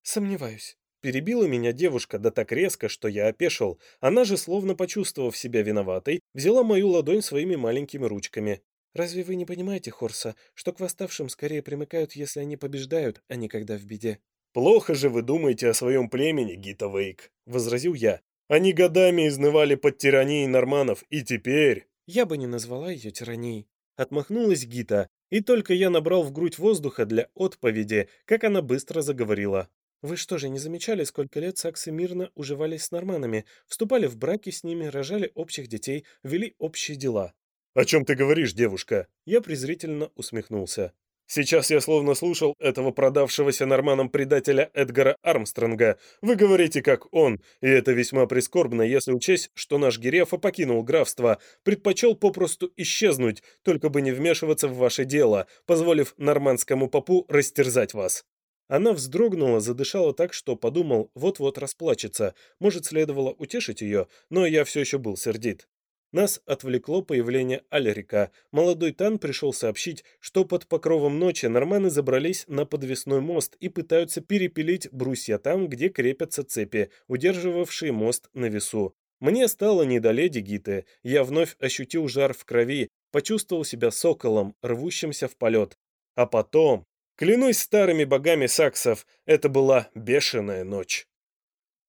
Сомневаюсь. Перебила меня девушка, да так резко, что я опешил. Она же, словно почувствовав себя виноватой, взяла мою ладонь своими маленькими ручками. «Разве вы не понимаете, Хорса, что к восставшим скорее примыкают, если они побеждают, а не когда в беде?» «Плохо же вы думаете о своем племени, Гита Вейк», — возразил я. «Они годами изнывали под тиранией норманов, и теперь...» «Я бы не назвала ее тиранией», — отмахнулась Гита, и только я набрал в грудь воздуха для отповеди, как она быстро заговорила. «Вы что же, не замечали, сколько лет саксы мирно уживались с норманами, вступали в браки с ними, рожали общих детей, вели общие дела?» «О чем ты говоришь, девушка?» Я презрительно усмехнулся. Сейчас я словно слушал этого продавшегося норманам предателя Эдгара Армстронга. Вы говорите, как он, и это весьма прискорбно, если учесть, что наш Герефа покинул графство, предпочел попросту исчезнуть, только бы не вмешиваться в ваше дело, позволив нормандскому попу растерзать вас. Она вздрогнула, задышала так, что подумал, вот-вот расплачется. Может, следовало утешить ее, но я все еще был сердит. Нас отвлекло появление Алерика. Молодой Тан пришел сообщить, что под покровом ночи норманы забрались на подвесной мост и пытаются перепилить брусья там, где крепятся цепи, удерживавшие мост на весу. Мне стало не до леди Гиты. Я вновь ощутил жар в крови, почувствовал себя соколом, рвущимся в полет. А потом, клянусь старыми богами саксов, это была бешеная ночь.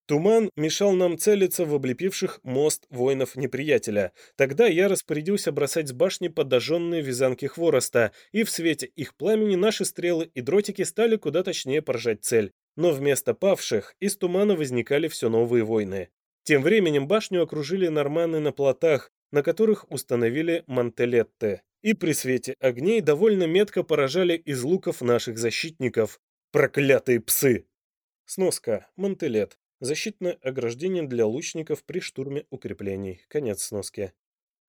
Туман мешал нам целиться в облепивших мост воинов неприятеля. Тогда я распорядился бросать с башни подожженные вязанки хвороста, и в свете их пламени наши стрелы и дротики стали куда точнее поражать цель. Но вместо павших из тумана возникали все новые войны. Тем временем башню окружили норманы на плотах, на которых установили мантелетты. И при свете огней довольно метко поражали из луков наших защитников. Проклятые псы! Сноска. Мантелет. Защитное ограждение для лучников при штурме укреплений. Конец сноски.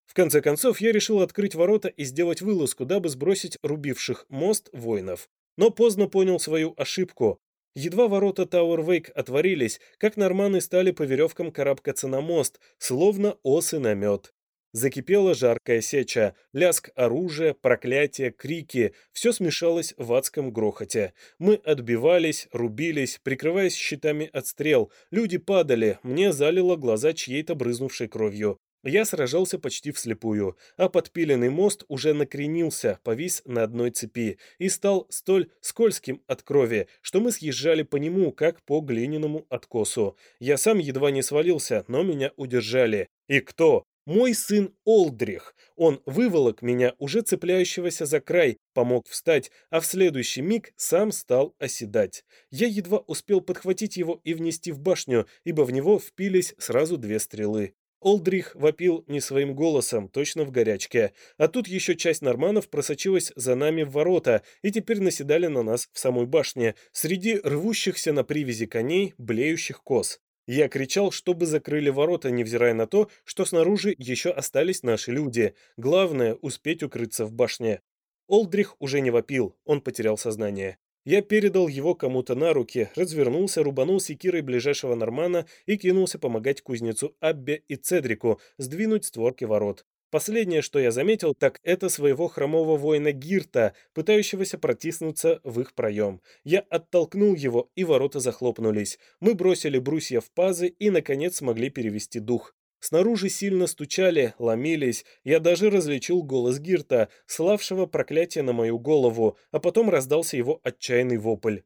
В конце концов, я решил открыть ворота и сделать вылазку, дабы сбросить рубивших мост воинов. Но поздно понял свою ошибку. Едва ворота Тауэр-Вейк отворились, как норманы стали по веревкам карабкаться на мост, словно осы на мед. Закипела жаркая сеча, лязг оружия, проклятия, крики. Все смешалось в адском грохоте. Мы отбивались, рубились, прикрываясь щитами от стрел. Люди падали, мне залило глаза чьей-то брызнувшей кровью. Я сражался почти вслепую, а подпиленный мост уже накренился, повис на одной цепи и стал столь скользким от крови, что мы съезжали по нему, как по глиняному откосу. Я сам едва не свалился, но меня удержали. И кто? Мой сын Олдрих. Он выволок меня, уже цепляющегося за край, помог встать, а в следующий миг сам стал оседать. Я едва успел подхватить его и внести в башню, ибо в него впились сразу две стрелы. Олдрих вопил не своим голосом, точно в горячке. А тут еще часть норманов просочилась за нами в ворота и теперь наседали на нас в самой башне, среди рвущихся на привязи коней, блеющих коз. Я кричал, чтобы закрыли ворота, невзирая на то, что снаружи еще остались наши люди. Главное — успеть укрыться в башне. Олдрих уже не вопил, он потерял сознание. Я передал его кому-то на руки, развернулся, рубанул секирой ближайшего нормана и кинулся помогать кузнецу Аббе и Цедрику сдвинуть створки ворот. Последнее, что я заметил, так это своего хромого воина Гирта, пытающегося протиснуться в их проем. Я оттолкнул его, и ворота захлопнулись. Мы бросили брусья в пазы и, наконец, смогли перевести дух. Снаружи сильно стучали, ломились. Я даже различил голос Гирта, славшего проклятие на мою голову, а потом раздался его отчаянный вопль.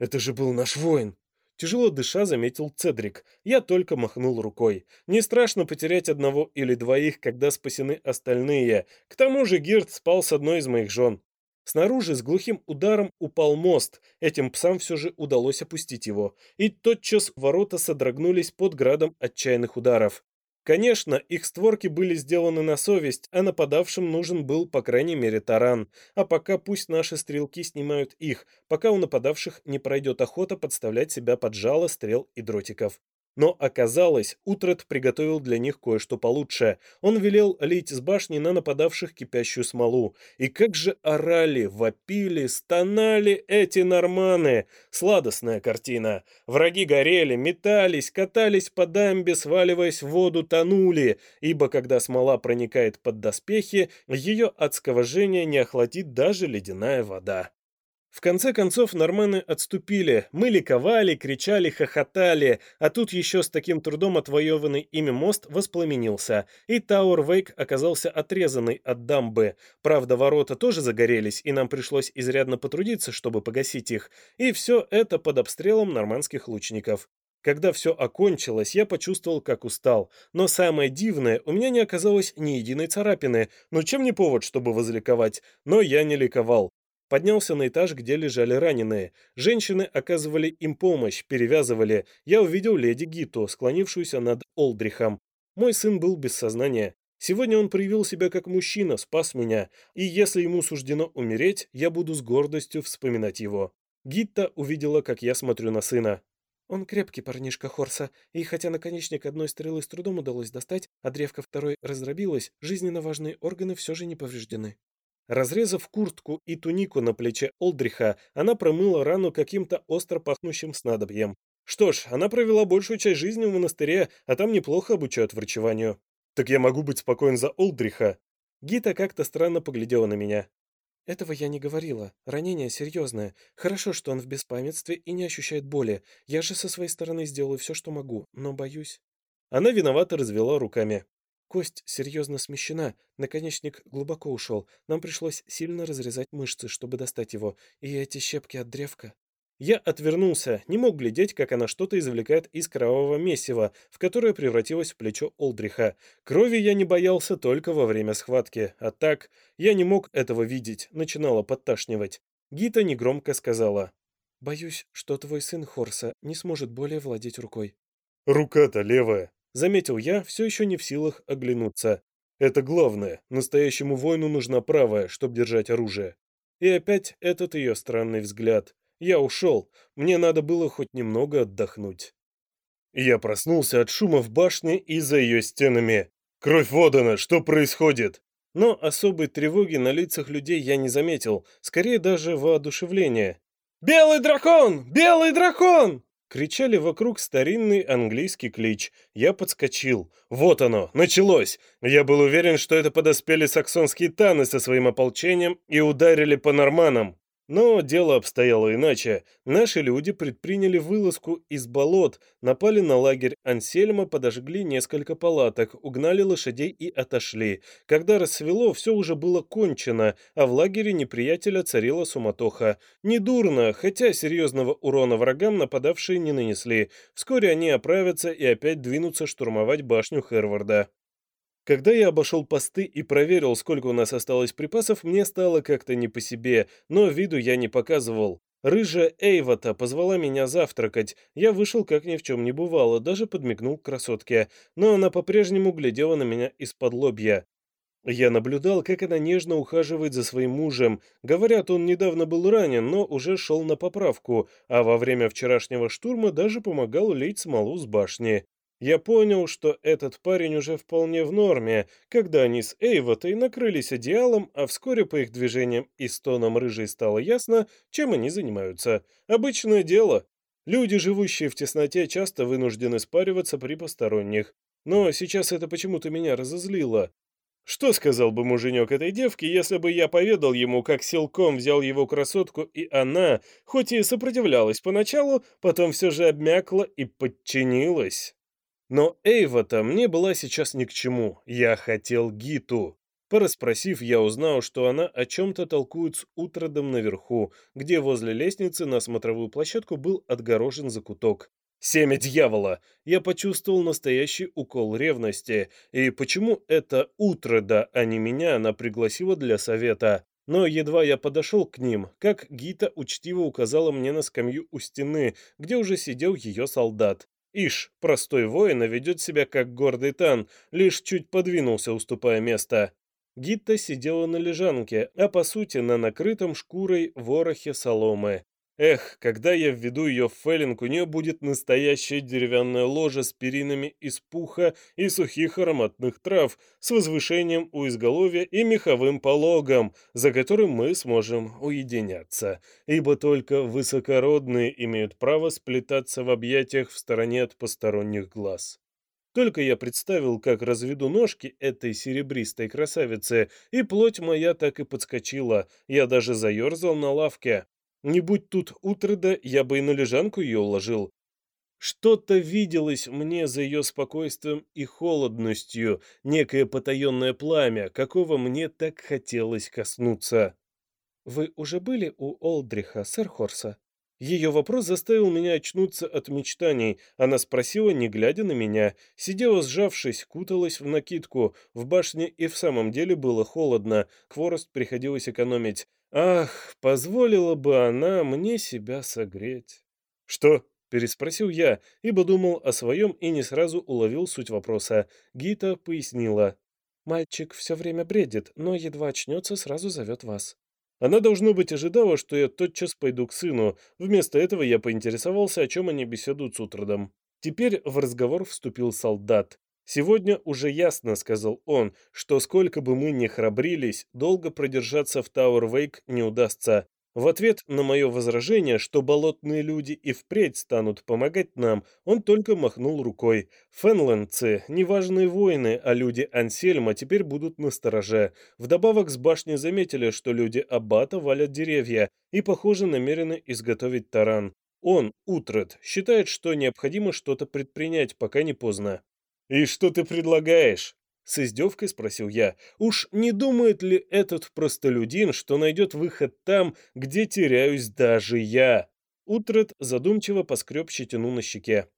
«Это же был наш воин!» Тяжело дыша, заметил Цедрик. Я только махнул рукой. Не страшно потерять одного или двоих, когда спасены остальные. К тому же Гирт спал с одной из моих жен. Снаружи с глухим ударом упал мост. Этим псам все же удалось опустить его. И тотчас ворота содрогнулись под градом отчаянных ударов. Конечно, их створки были сделаны на совесть, а нападавшим нужен был, по крайней мере, таран. А пока пусть наши стрелки снимают их, пока у нападавших не пройдет охота подставлять себя под жало стрел и дротиков. Но оказалось, Утрат приготовил для них кое-что получше. Он велел лить с башни на нападавших кипящую смолу. И как же орали, вопили, стонали эти норманы! Сладостная картина. Враги горели, метались, катались по дамбе, сваливаясь в воду, тонули, ибо когда смола проникает под доспехи, ее от сковожения не охладит даже ледяная вода. В конце концов норманы отступили, мы ликовали, кричали, хохотали, а тут еще с таким трудом отвоеванный ими мост воспламенился, и Тауэр-Вейк оказался отрезанный от дамбы. Правда, ворота тоже загорелись, и нам пришлось изрядно потрудиться, чтобы погасить их, и все это под обстрелом нормандских лучников. Когда все окончилось, я почувствовал, как устал. Но самое дивное, у меня не оказалось ни единой царапины. Ну чем не повод, чтобы возликовать? Но я не ликовал. Поднялся на этаж, где лежали раненые. Женщины оказывали им помощь, перевязывали. Я увидел леди Гиту, склонившуюся над Олдрихом. Мой сын был без сознания. Сегодня он проявил себя как мужчина, спас меня, и если ему суждено умереть, я буду с гордостью вспоминать его. Гитта увидела, как я смотрю на сына. Он крепкий парнишка Хорса, и хотя наконечник одной стрелы с трудом удалось достать, а древко второй раздробилось, жизненно важные органы все же не повреждены. Разрезав куртку и тунику на плече Олдриха, она промыла рану каким-то остро пахнущим снадобьем. Что ж, она провела большую часть жизни в монастыре, а там неплохо обучают врачеванию. Так я могу быть спокоен за Олдриха. Гита как-то странно поглядела на меня. Этого я не говорила. Ранение серьезное. Хорошо, что он в беспамятстве и не ощущает боли. Я же со своей стороны сделаю все, что могу, но боюсь. Она виновато развела руками. Кость серьезно смещена, наконечник глубоко ушел. Нам пришлось сильно разрезать мышцы, чтобы достать его, и эти щепки от древка. Я отвернулся, не мог глядеть, как она что-то извлекает из кровавого месива, в которое превратилось в плечо Олдриха. Крови я не боялся только во время схватки, а так я не мог этого видеть, начинала подташнивать. Гита негромко сказала. «Боюсь, что твой сын Хорса не сможет более владеть рукой». «Рука-то левая», Заметил я, все еще не в силах оглянуться. Это главное. Настоящему воину нужна правая, чтобы держать оружие. И опять этот ее странный взгляд. Я ушел. Мне надо было хоть немного отдохнуть. Я проснулся от шума в башне и за ее стенами. «Кровь Водана! Что происходит?» Но особой тревоги на лицах людей я не заметил, скорее даже воодушевление. «Белый дракон! Белый дракон!» Кричали вокруг старинный английский клич. Я подскочил. Вот оно, началось. Я был уверен, что это подоспели саксонские таны со своим ополчением и ударили по норманам. Но дело обстояло иначе. Наши люди предприняли вылазку из болот, напали на лагерь Ансельма, подожгли несколько палаток, угнали лошадей и отошли. Когда рассвело, все уже было кончено, а в лагере неприятеля царила суматоха. Недурно, хотя серьезного урона врагам нападавшие не нанесли. Вскоре они оправятся и опять двинутся штурмовать башню Херварда. Когда я обошел посты и проверил, сколько у нас осталось припасов, мне стало как-то не по себе, но виду я не показывал. Рыжая Эйвата позвала меня завтракать. Я вышел, как ни в чем не бывало, даже подмигнул к красотке, но она по-прежнему глядела на меня из-под лобья. Я наблюдал, как она нежно ухаживает за своим мужем. Говорят, он недавно был ранен, но уже шел на поправку, а во время вчерашнего штурма даже помогал лить смолу с башни. Я понял, что этот парень уже вполне в норме, когда они с Эйвотой накрылись одеялом, а вскоре по их движениям и стонам рыжей стало ясно, чем они занимаются. Обычное дело. Люди, живущие в тесноте, часто вынуждены спариваться при посторонних. Но сейчас это почему-то меня разозлило. Что сказал бы муженек этой девки, если бы я поведал ему, как силком взял его красотку, и она, хоть и сопротивлялась поначалу, потом все же обмякла и подчинилась? Но Эйва-то мне была сейчас ни к чему. Я хотел Гиту. Пораспросив, я узнал, что она о чем-то толкует с Утродом наверху, где возле лестницы на смотровую площадку был отгорожен закуток. Семя дьявола! Я почувствовал настоящий укол ревности. И почему это Утрода, а не меня, она пригласила для совета? Но едва я подошел к ним, как Гита учтиво указала мне на скамью у стены, где уже сидел ее солдат. Иш, простой воин, ведет себя как гордый тан, лишь чуть подвинулся, уступая место. Гитта сидела на лежанке, а по сути на накрытом шкурой ворохе соломы. Эх, когда я введу ее в феллинг, у нее будет настоящее деревянное ложе с перинами из пуха и сухих ароматных трав, с возвышением у изголовья и меховым пологом, за которым мы сможем уединяться, ибо только высокородные имеют право сплетаться в объятиях в стороне от посторонних глаз. Только я представил, как разведу ножки этой серебристой красавицы, и плоть моя так и подскочила, я даже заерзал на лавке. Не будь тут Утреда, я бы и на лежанку ее уложил. Что-то виделось мне за ее спокойствием и холодностью, некое потаенное пламя, какого мне так хотелось коснуться. «Вы уже были у Олдриха, сэр Хорса?» Ее вопрос заставил меня очнуться от мечтаний. Она спросила, не глядя на меня. Сидела сжавшись, куталась в накидку. В башне и в самом деле было холодно. Хворост приходилось экономить. Ах, позволила бы она мне себя согреть. Что? Переспросил я, ибо думал о своем и не сразу уловил суть вопроса. Гита пояснила. Мальчик все время бредит, но едва очнется, сразу зовет вас. Она, должно быть, ожидала, что я тотчас пойду к сыну. Вместо этого я поинтересовался, о чем они беседуют с Утредом. Теперь в разговор вступил солдат. «Сегодня уже ясно», — сказал он, — «что сколько бы мы ни храбрились, долго продержаться в Тауэр-Вейк не удастся. В ответ на мое возражение, что болотные люди и впредь станут помогать нам, он только махнул рукой. Фенландцы — неважные воины, а люди Ансельма теперь будут настороже. Вдобавок с башни заметили, что люди Аббата валят деревья и, похоже, намерены изготовить таран. Он, Утред, считает, что необходимо что-то предпринять, пока не поздно. «И что ты предлагаешь?» С издевкой спросил я. «Уж не думает ли этот простолюдин, что найдет выход там, где теряюсь даже я?» Утрет задумчиво поскреб щетину на щеке.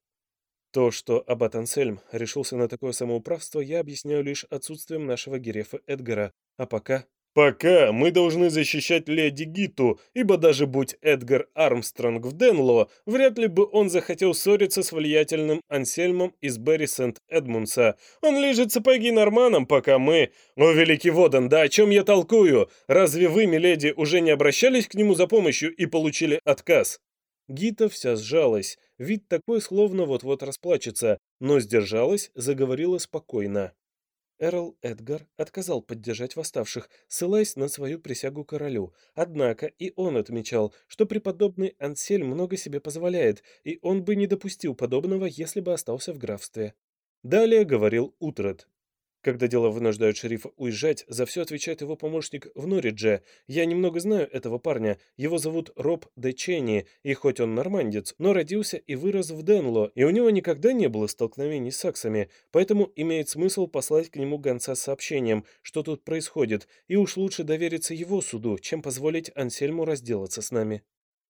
То, что Аббат Ансельм решился на такое самоуправство, я объясняю лишь отсутствием нашего Герефа Эдгара. А пока Пока мы должны защищать леди Гиту, ибо даже будь Эдгар Армстронг в Денло, вряд ли бы он захотел ссориться с влиятельным Ансельмом из Берри Сент-Эдмунса. Он лежит сапоги норманам, пока мы... О, великий Водан, да о чем я толкую? Разве вы, миледи, уже не обращались к нему за помощью и получили отказ? Гита вся сжалась, вид такой, словно вот-вот расплачется, но сдержалась, заговорила спокойно. Эрл Эдгар отказал поддержать восставших, ссылаясь на свою присягу королю. Однако и он отмечал, что преподобный Ансель много себе позволяет, и он бы не допустил подобного, если бы остался в графстве. Далее говорил Утред, когда дела вынуждают шерифа уезжать, за все отвечает его помощник в Норридже. Я немного знаю этого парня. Его зовут Роб Де Ченни, и хоть он нормандец, но родился и вырос в Денло, и у него никогда не было столкновений с саксами, поэтому имеет смысл послать к нему гонца с сообщением, что тут происходит, и уж лучше довериться его суду, чем позволить Ансельму разделаться с нами.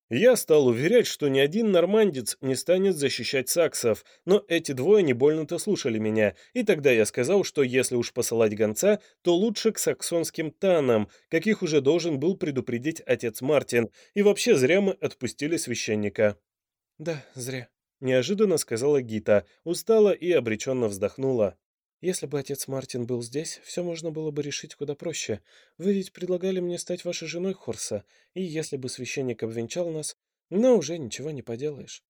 Я стал уверять, что ни один нормандец не станет защищать саксов, но эти двое не больно-то слушали меня, и тогда я сказал, что если уж посылать гонца, то лучше к саксонским танам, каких уже должен был предупредить отец Мартин, и вообще зря мы отпустили священника. «Да, зря», — неожиданно сказала Гита, устала и обреченно вздохнула. Если бы отец Мартин был здесь, все можно было бы решить куда проще. Вы ведь предлагали мне стать вашей женой, Хорса, и если бы священник обвенчал нас, но уже ничего не поделаешь.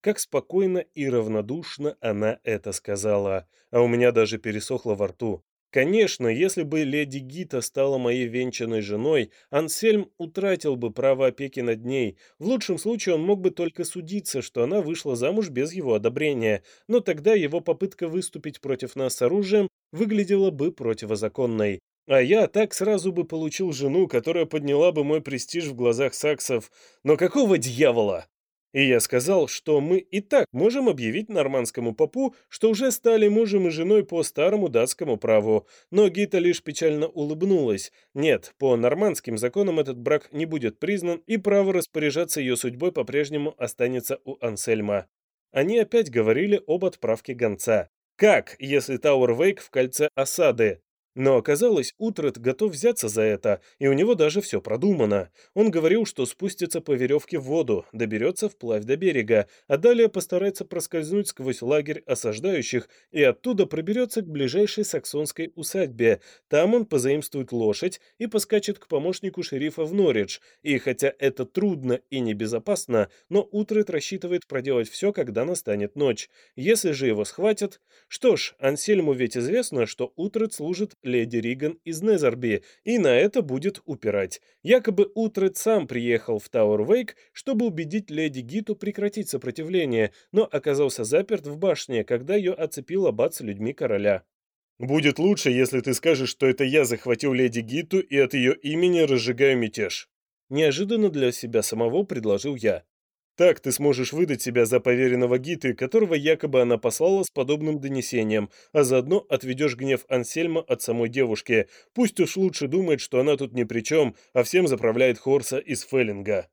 как спокойно и равнодушно она это сказала, а у меня даже пересохло во рту. Конечно, если бы леди Гита стала моей венчанной женой, Ансельм утратил бы право опеки над ней. В лучшем случае он мог бы только судиться, что она вышла замуж без его одобрения, но тогда его попытка выступить против нас с оружием выглядела бы противозаконной. А я так сразу бы получил жену, которая подняла бы мой престиж в глазах саксов. Но какого дьявола? И я сказал, что мы и так можем объявить нормандскому попу, что уже стали мужем и женой по старому датскому праву. Но Гита лишь печально улыбнулась. Нет, по нормандским законам этот брак не будет признан, и право распоряжаться ее судьбой по-прежнему останется у Ансельма. Они опять говорили об отправке гонца. Как, если Тауэр Вейк в кольце осады? Но оказалось, Утрат готов взяться за это, и у него даже все продумано. Он говорил, что спустится по веревке в воду, доберется вплавь до берега, а далее постарается проскользнуть сквозь лагерь осаждающих и оттуда проберется к ближайшей саксонской усадьбе. Там он позаимствует лошадь и поскачет к помощнику шерифа в Норридж. И хотя это трудно и небезопасно, но Утрат рассчитывает проделать все, когда настанет ночь. Если же его схватят... Что ж, Ансельму ведь известно, что Утред служит леди Риган из Незерби, и на это будет упирать. Якобы Утред сам приехал в Тауэр-Вейк, чтобы убедить леди Гиту прекратить сопротивление, но оказался заперт в башне, когда ее оцепил аббат с людьми короля. «Будет лучше, если ты скажешь, что это я захватил леди Гиту и от ее имени разжигаю мятеж». Неожиданно для себя самого предложил я. Так ты сможешь выдать себя за поверенного Гиты, которого якобы она послала с подобным донесением, а заодно отведешь гнев Ансельма от самой девушки. Пусть уж лучше думает, что она тут ни при чем, а всем заправляет Хорса из Феллинга.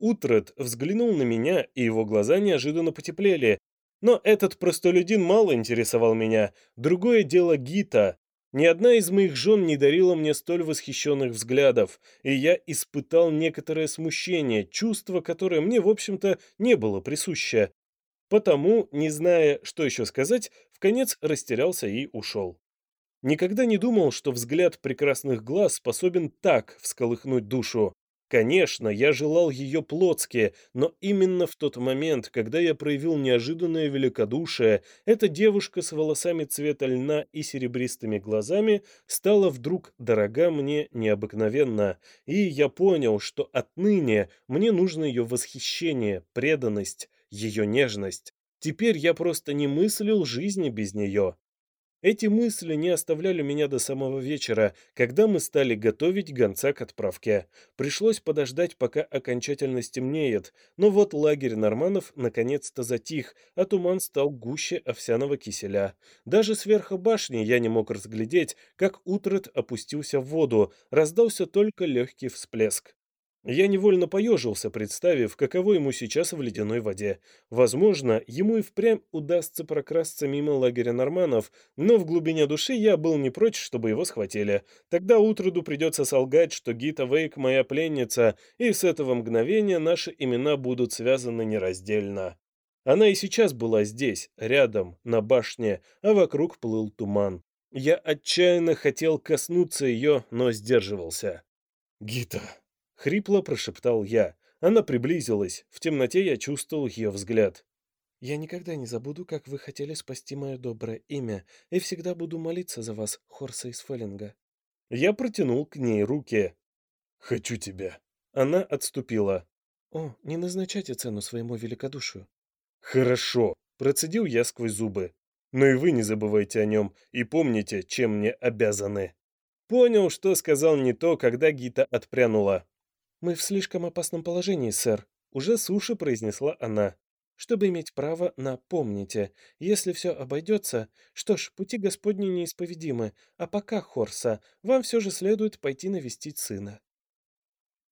Утред взглянул на меня, и его глаза неожиданно потеплели. Но этот простолюдин мало интересовал меня. Другое дело Гита. Ни одна из моих жен не дарила мне столь восхищенных взглядов, и я испытал некоторое смущение, чувство, которое мне, в общем-то, не было присуще. Потому, не зная, что еще сказать, в конец растерялся и ушел. Никогда не думал, что взгляд прекрасных глаз способен так всколыхнуть душу. Конечно, я желал ее плотски, но именно в тот момент, когда я проявил неожиданное великодушие, эта девушка с волосами цвета льна и серебристыми глазами стала вдруг дорога мне необыкновенно, и я понял, что отныне мне нужно ее восхищение, преданность, ее нежность. Теперь я просто не мыслил жизни без нее. Эти мысли не оставляли меня до самого вечера, когда мы стали готовить гонца к отправке. Пришлось подождать, пока окончательно стемнеет, но вот лагерь норманов наконец-то затих, а туман стал гуще овсяного киселя. Даже сверху башни я не мог разглядеть, как Утрет опустился в воду, раздался только легкий всплеск. Я невольно поежился, представив, каково ему сейчас в ледяной воде. Возможно, ему и впрямь удастся прокрасться мимо лагеря норманов, но в глубине души я был не прочь, чтобы его схватили. Тогда Утруду придется солгать, что Гита Вейк моя пленница, и с этого мгновения наши имена будут связаны нераздельно. Она и сейчас была здесь, рядом, на башне, а вокруг плыл туман. Я отчаянно хотел коснуться ее, но сдерживался. «Гита!» — хрипло прошептал я. Она приблизилась. В темноте я чувствовал ее взгляд. «Я никогда не забуду, как вы хотели спасти мое доброе имя, и всегда буду молиться за вас, Хорса из Феллинга». Я протянул к ней руки. «Хочу тебя». Она отступила. «О, не назначайте цену своему великодушию». «Хорошо», — процедил я сквозь зубы. «Но и вы не забывайте о нем, и помните, чем мне обязаны». Понял, что сказал не то, когда Гита отпрянула. «Мы в слишком опасном положении, сэр», — уже суше произнесла она. «Чтобы иметь право на «помните». Если все обойдется, что ж, пути Господни неисповедимы, а пока, Хорса, вам все же следует пойти навестить сына».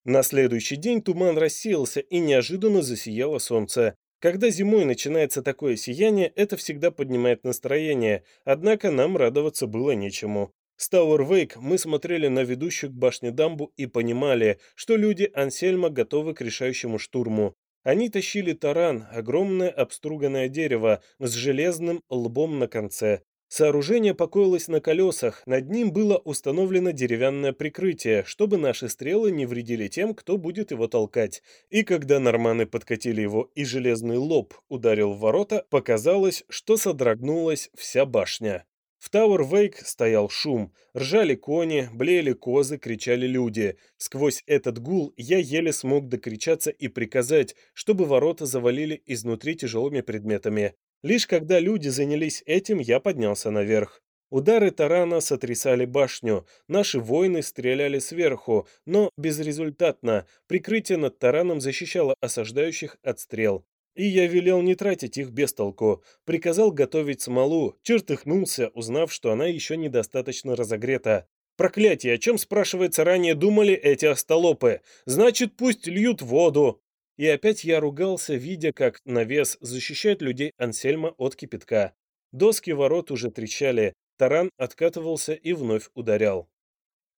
На следующий день туман рассеялся и неожиданно засияло солнце. Когда зимой начинается такое сияние, это всегда поднимает настроение, однако нам радоваться было нечему. С Тауэр-Вейк мы смотрели на ведущую к башне дамбу и понимали, что люди Ансельма готовы к решающему штурму. Они тащили таран, огромное обструганное дерево с железным лбом на конце. Сооружение покоилось на колесах, над ним было установлено деревянное прикрытие, чтобы наши стрелы не вредили тем, кто будет его толкать. И когда норманы подкатили его и железный лоб ударил в ворота, показалось, что содрогнулась вся башня. В Тауэр-Вейк стоял шум, ржали кони, блеяли козы, кричали люди. Сквозь этот гул я еле смог докричаться и приказать, чтобы ворота завалили изнутри тяжелыми предметами. Лишь когда люди занялись этим, я поднялся наверх. Удары тарана сотрясали башню, наши воины стреляли сверху, но безрезультатно, прикрытие над тараном защищало осаждающих от стрел. И я велел не тратить их без толку, приказал готовить смолу, чертыхнулся, узнав, что она еще недостаточно разогрета. Проклятие, о чем, спрашивается, ранее думали эти остолопы? Значит, пусть льют воду. И опять я ругался, видя, как навес защищает людей Ансельма от кипятка. Доски ворот уже трещали, таран откатывался и вновь ударял.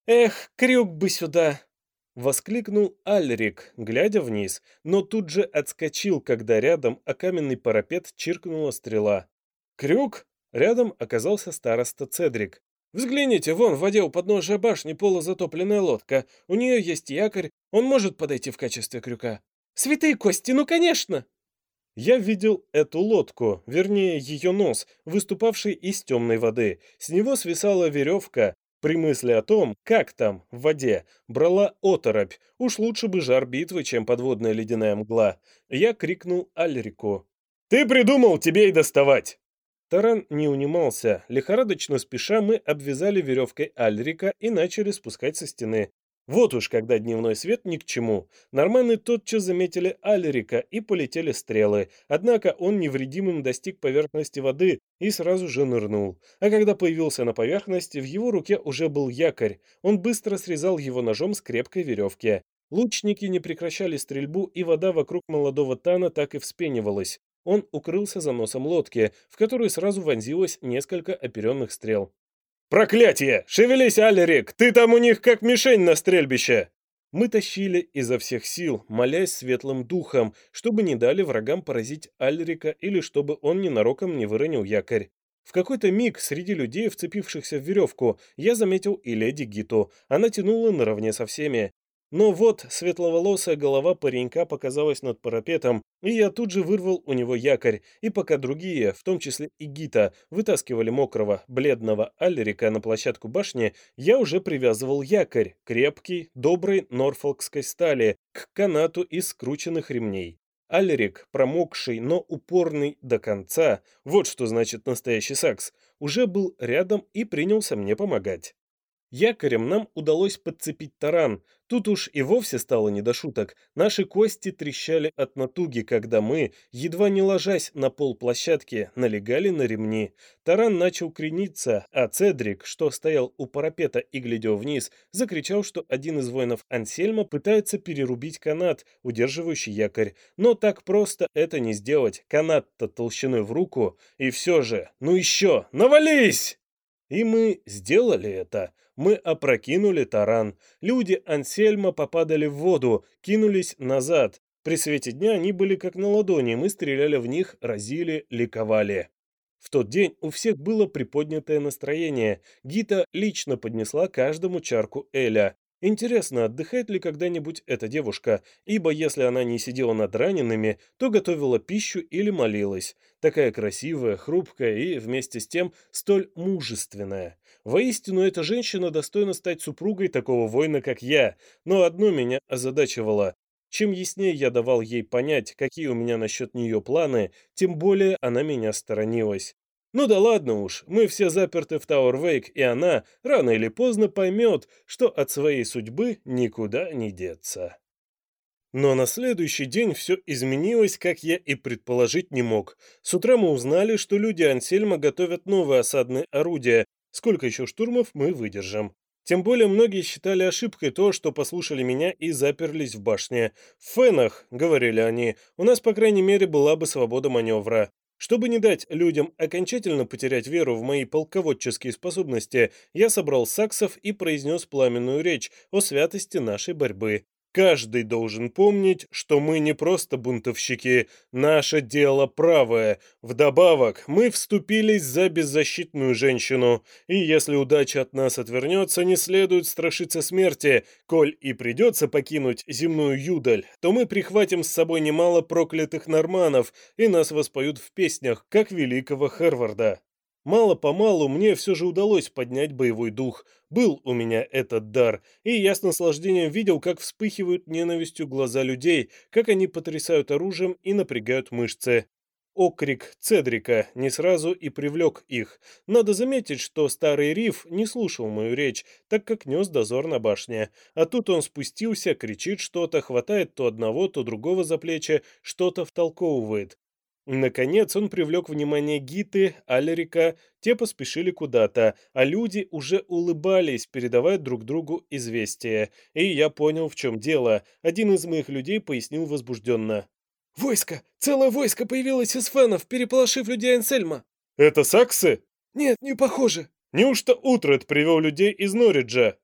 «Эх, крюк бы сюда!» Воскликнул Альрик, глядя вниз, но тут же отскочил, когда рядом о каменный парапет чиркнула стрела. «Крюк?» Рядом оказался староста Цедрик. «Взгляните, вон в воде у подножия башни полузатопленная лодка. У нее есть якорь, он может подойти в качестве крюка». «Святые кости, ну конечно!» Я видел эту лодку, вернее ее нос, выступавший из темной воды. С него свисала веревка. При мысли о том, как там, в воде, брала оторопь. Уж лучше бы жар битвы, чем подводная ледяная мгла. Я крикнул Альрику. «Ты придумал тебе и доставать!» Таран не унимался. Лихорадочно спеша мы обвязали веревкой Альрика и начали спускать со стены. Вот уж когда дневной свет ни к чему. Норманы тотчас заметили Алерика и полетели стрелы, однако он невредимым достиг поверхности воды и сразу же нырнул. А когда появился на поверхности, в его руке уже был якорь. Он быстро срезал его ножом с крепкой веревки. Лучники не прекращали стрельбу, и вода вокруг молодого Тана так и вспенивалась. Он укрылся за носом лодки, в которую сразу вонзилось несколько оперенных стрел. «Проклятие! Шевелись, Алерик! Ты там у них как мишень на стрельбище!» Мы тащили изо всех сил, молясь светлым духом, чтобы не дали врагам поразить Альрика или чтобы он ненароком не выронил якорь. В какой-то миг среди людей, вцепившихся в веревку, я заметил и леди Гиту. Она тянула наравне со всеми. Но вот светловолосая голова паренька показалась над парапетом, и я тут же вырвал у него якорь, и пока другие, в том числе и Гита, вытаскивали мокрого, бледного Аллерика на площадку башни, я уже привязывал якорь, крепкий, добрый норфолкской стали, к канату из скрученных ремней. Аллерик, промокший, но упорный до конца, вот что значит настоящий сакс, уже был рядом и принялся мне помогать. Якорем нам удалось подцепить таран. Тут уж и вовсе стало не до шуток. Наши кости трещали от натуги, когда мы, едва не ложась на пол площадки, налегали на ремни. Таран начал крениться, а Цедрик, что стоял у парапета и глядел вниз, закричал, что один из воинов Ансельма пытается перерубить канат, удерживающий якорь. Но так просто это не сделать. Канат-то толщиной в руку. И все же, ну еще, навались! И мы сделали это. Мы опрокинули таран. Люди Ансельма попадали в воду, кинулись назад. При свете дня они были как на ладони, мы стреляли в них, разили, ликовали. В тот день у всех было приподнятое настроение. Гита лично поднесла каждому чарку Эля. Интересно, отдыхает ли когда-нибудь эта девушка, ибо если она не сидела над ранеными, то готовила пищу или молилась. Такая красивая, хрупкая и, вместе с тем, столь мужественная. Воистину, эта женщина достойна стать супругой такого воина, как я, но одно меня озадачивало. Чем яснее я давал ей понять, какие у меня насчет нее планы, тем более она меня сторонилась. Ну да ладно уж, мы все заперты в Тауэрвейк, и она рано или поздно поймет, что от своей судьбы никуда не деться. Но на следующий день все изменилось, как я и предположить не мог. С утра мы узнали, что люди Ансельма готовят новые осадные орудия. Сколько еще штурмов мы выдержим. Тем более многие считали ошибкой то, что послушали меня и заперлись в башне. «В фенах», — говорили они, — «у нас, по крайней мере, была бы свобода маневра». Чтобы не дать людям окончательно потерять веру в мои полководческие способности, я собрал саксов и произнес пламенную речь о святости нашей борьбы. Каждый должен помнить, что мы не просто бунтовщики, наше дело правое. Вдобавок, мы вступились за беззащитную женщину, и если удача от нас отвернется, не следует страшиться смерти. Коль и придется покинуть земную юдаль, то мы прихватим с собой немало проклятых норманов, и нас воспоют в песнях, как великого Херварда. Мало-помалу мне все же удалось поднять боевой дух. Был у меня этот дар, и я с наслаждением видел, как вспыхивают ненавистью глаза людей, как они потрясают оружием и напрягают мышцы. Окрик Цедрика не сразу и привлек их. Надо заметить, что старый Риф не слушал мою речь, так как нес дозор на башне. А тут он спустился, кричит что-то, хватает то одного, то другого за плечи, что-то втолковывает. Наконец он привлек внимание Гиты, Алерика, те поспешили куда-то, а люди уже улыбались, передавая друг другу известия. И я понял, в чем дело. Один из моих людей пояснил возбужденно. «Войско! Целое войско появилось из фенов, переполошив людей Ансельма!» «Это саксы?» «Нет, не похоже!» «Неужто Утред привел людей из Норриджа?»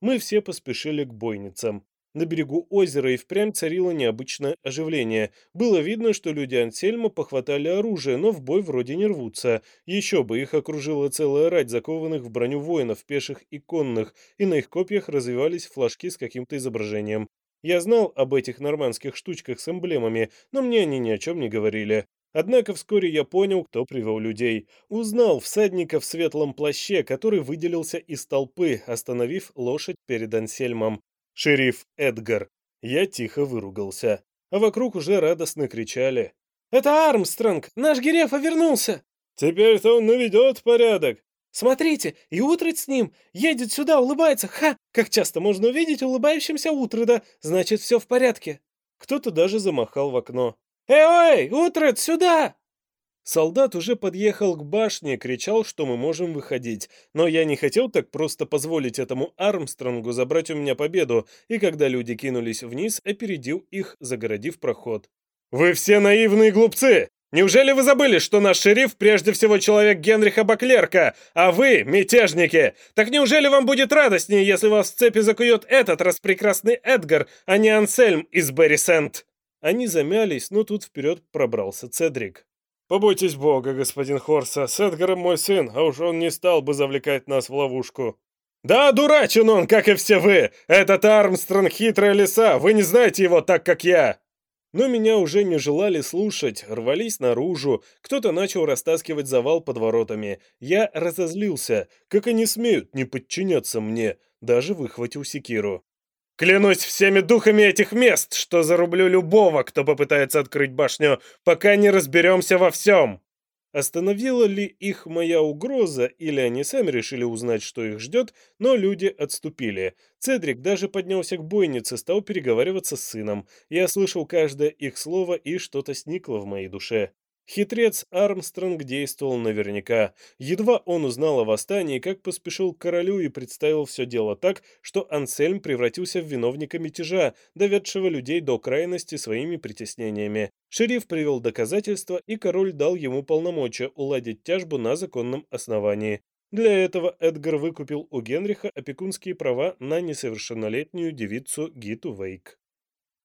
Мы все поспешили к бойницам. На берегу озера и впрямь царило необычное оживление. Было видно, что люди Ансельма похватали оружие, но в бой вроде не рвутся. Еще бы, их окружила целая рать закованных в броню воинов, пеших и конных, и на их копьях развивались флажки с каким-то изображением. Я знал об этих нормандских штучках с эмблемами, но мне они ни о чем не говорили. Однако вскоре я понял, кто привел людей. Узнал всадника в светлом плаще, который выделился из толпы, остановив лошадь перед Ансельмом. Шериф Эдгар. Я тихо выругался. А вокруг уже радостно кричали. «Это Армстронг! Наш Герефа вернулся!» «Теперь-то он наведет порядок!» «Смотрите, и Утред с ним! Едет сюда, улыбается! Ха! Как часто можно увидеть улыбающимся Утреда! Значит, все в порядке!» Кто-то даже замахал в окно. «Эй, эй, Утред, сюда!» Солдат уже подъехал к башне, кричал, что мы можем выходить. Но я не хотел так просто позволить этому Армстронгу забрать у меня победу, и когда люди кинулись вниз, опередил их, загородив проход. «Вы все наивные глупцы! Неужели вы забыли, что наш шериф прежде всего человек Генриха Баклерка, а вы — мятежники? Так неужели вам будет радостнее, если вас в цепи закует этот распрекрасный Эдгар, а не Ансельм из Берри Сент?» Они замялись, но тут вперед пробрался Цедрик. «Побойтесь Бога, господин Хорса, с Эдгаром мой сын, а уж он не стал бы завлекать нас в ловушку». «Да, дурачен он, как и все вы! Этот Армстронг хитрая лиса, вы не знаете его так, как я!» Но меня уже не желали слушать, рвались наружу, кто-то начал растаскивать завал под воротами. Я разозлился, как они смеют не подчиняться мне, даже выхватил секиру. Клянусь всеми духами этих мест, что зарублю любого, кто попытается открыть башню, пока не разберемся во всем!» Остановила ли их моя угроза, или они сами решили узнать, что их ждет, но люди отступили. Цедрик даже поднялся к бойнице, стал переговариваться с сыном. Я слышал каждое их слово, и что-то сникло в моей душе. Хитрец Армстронг действовал наверняка. Едва он узнал о восстании, как поспешил к королю и представил все дело так, что Ансельм превратился в виновника мятежа, доведшего людей до крайности своими притеснениями. Шериф привел доказательства, и король дал ему полномочия уладить тяжбу на законном основании. Для этого Эдгар выкупил у Генриха опекунские права на несовершеннолетнюю девицу Гиту Вейк.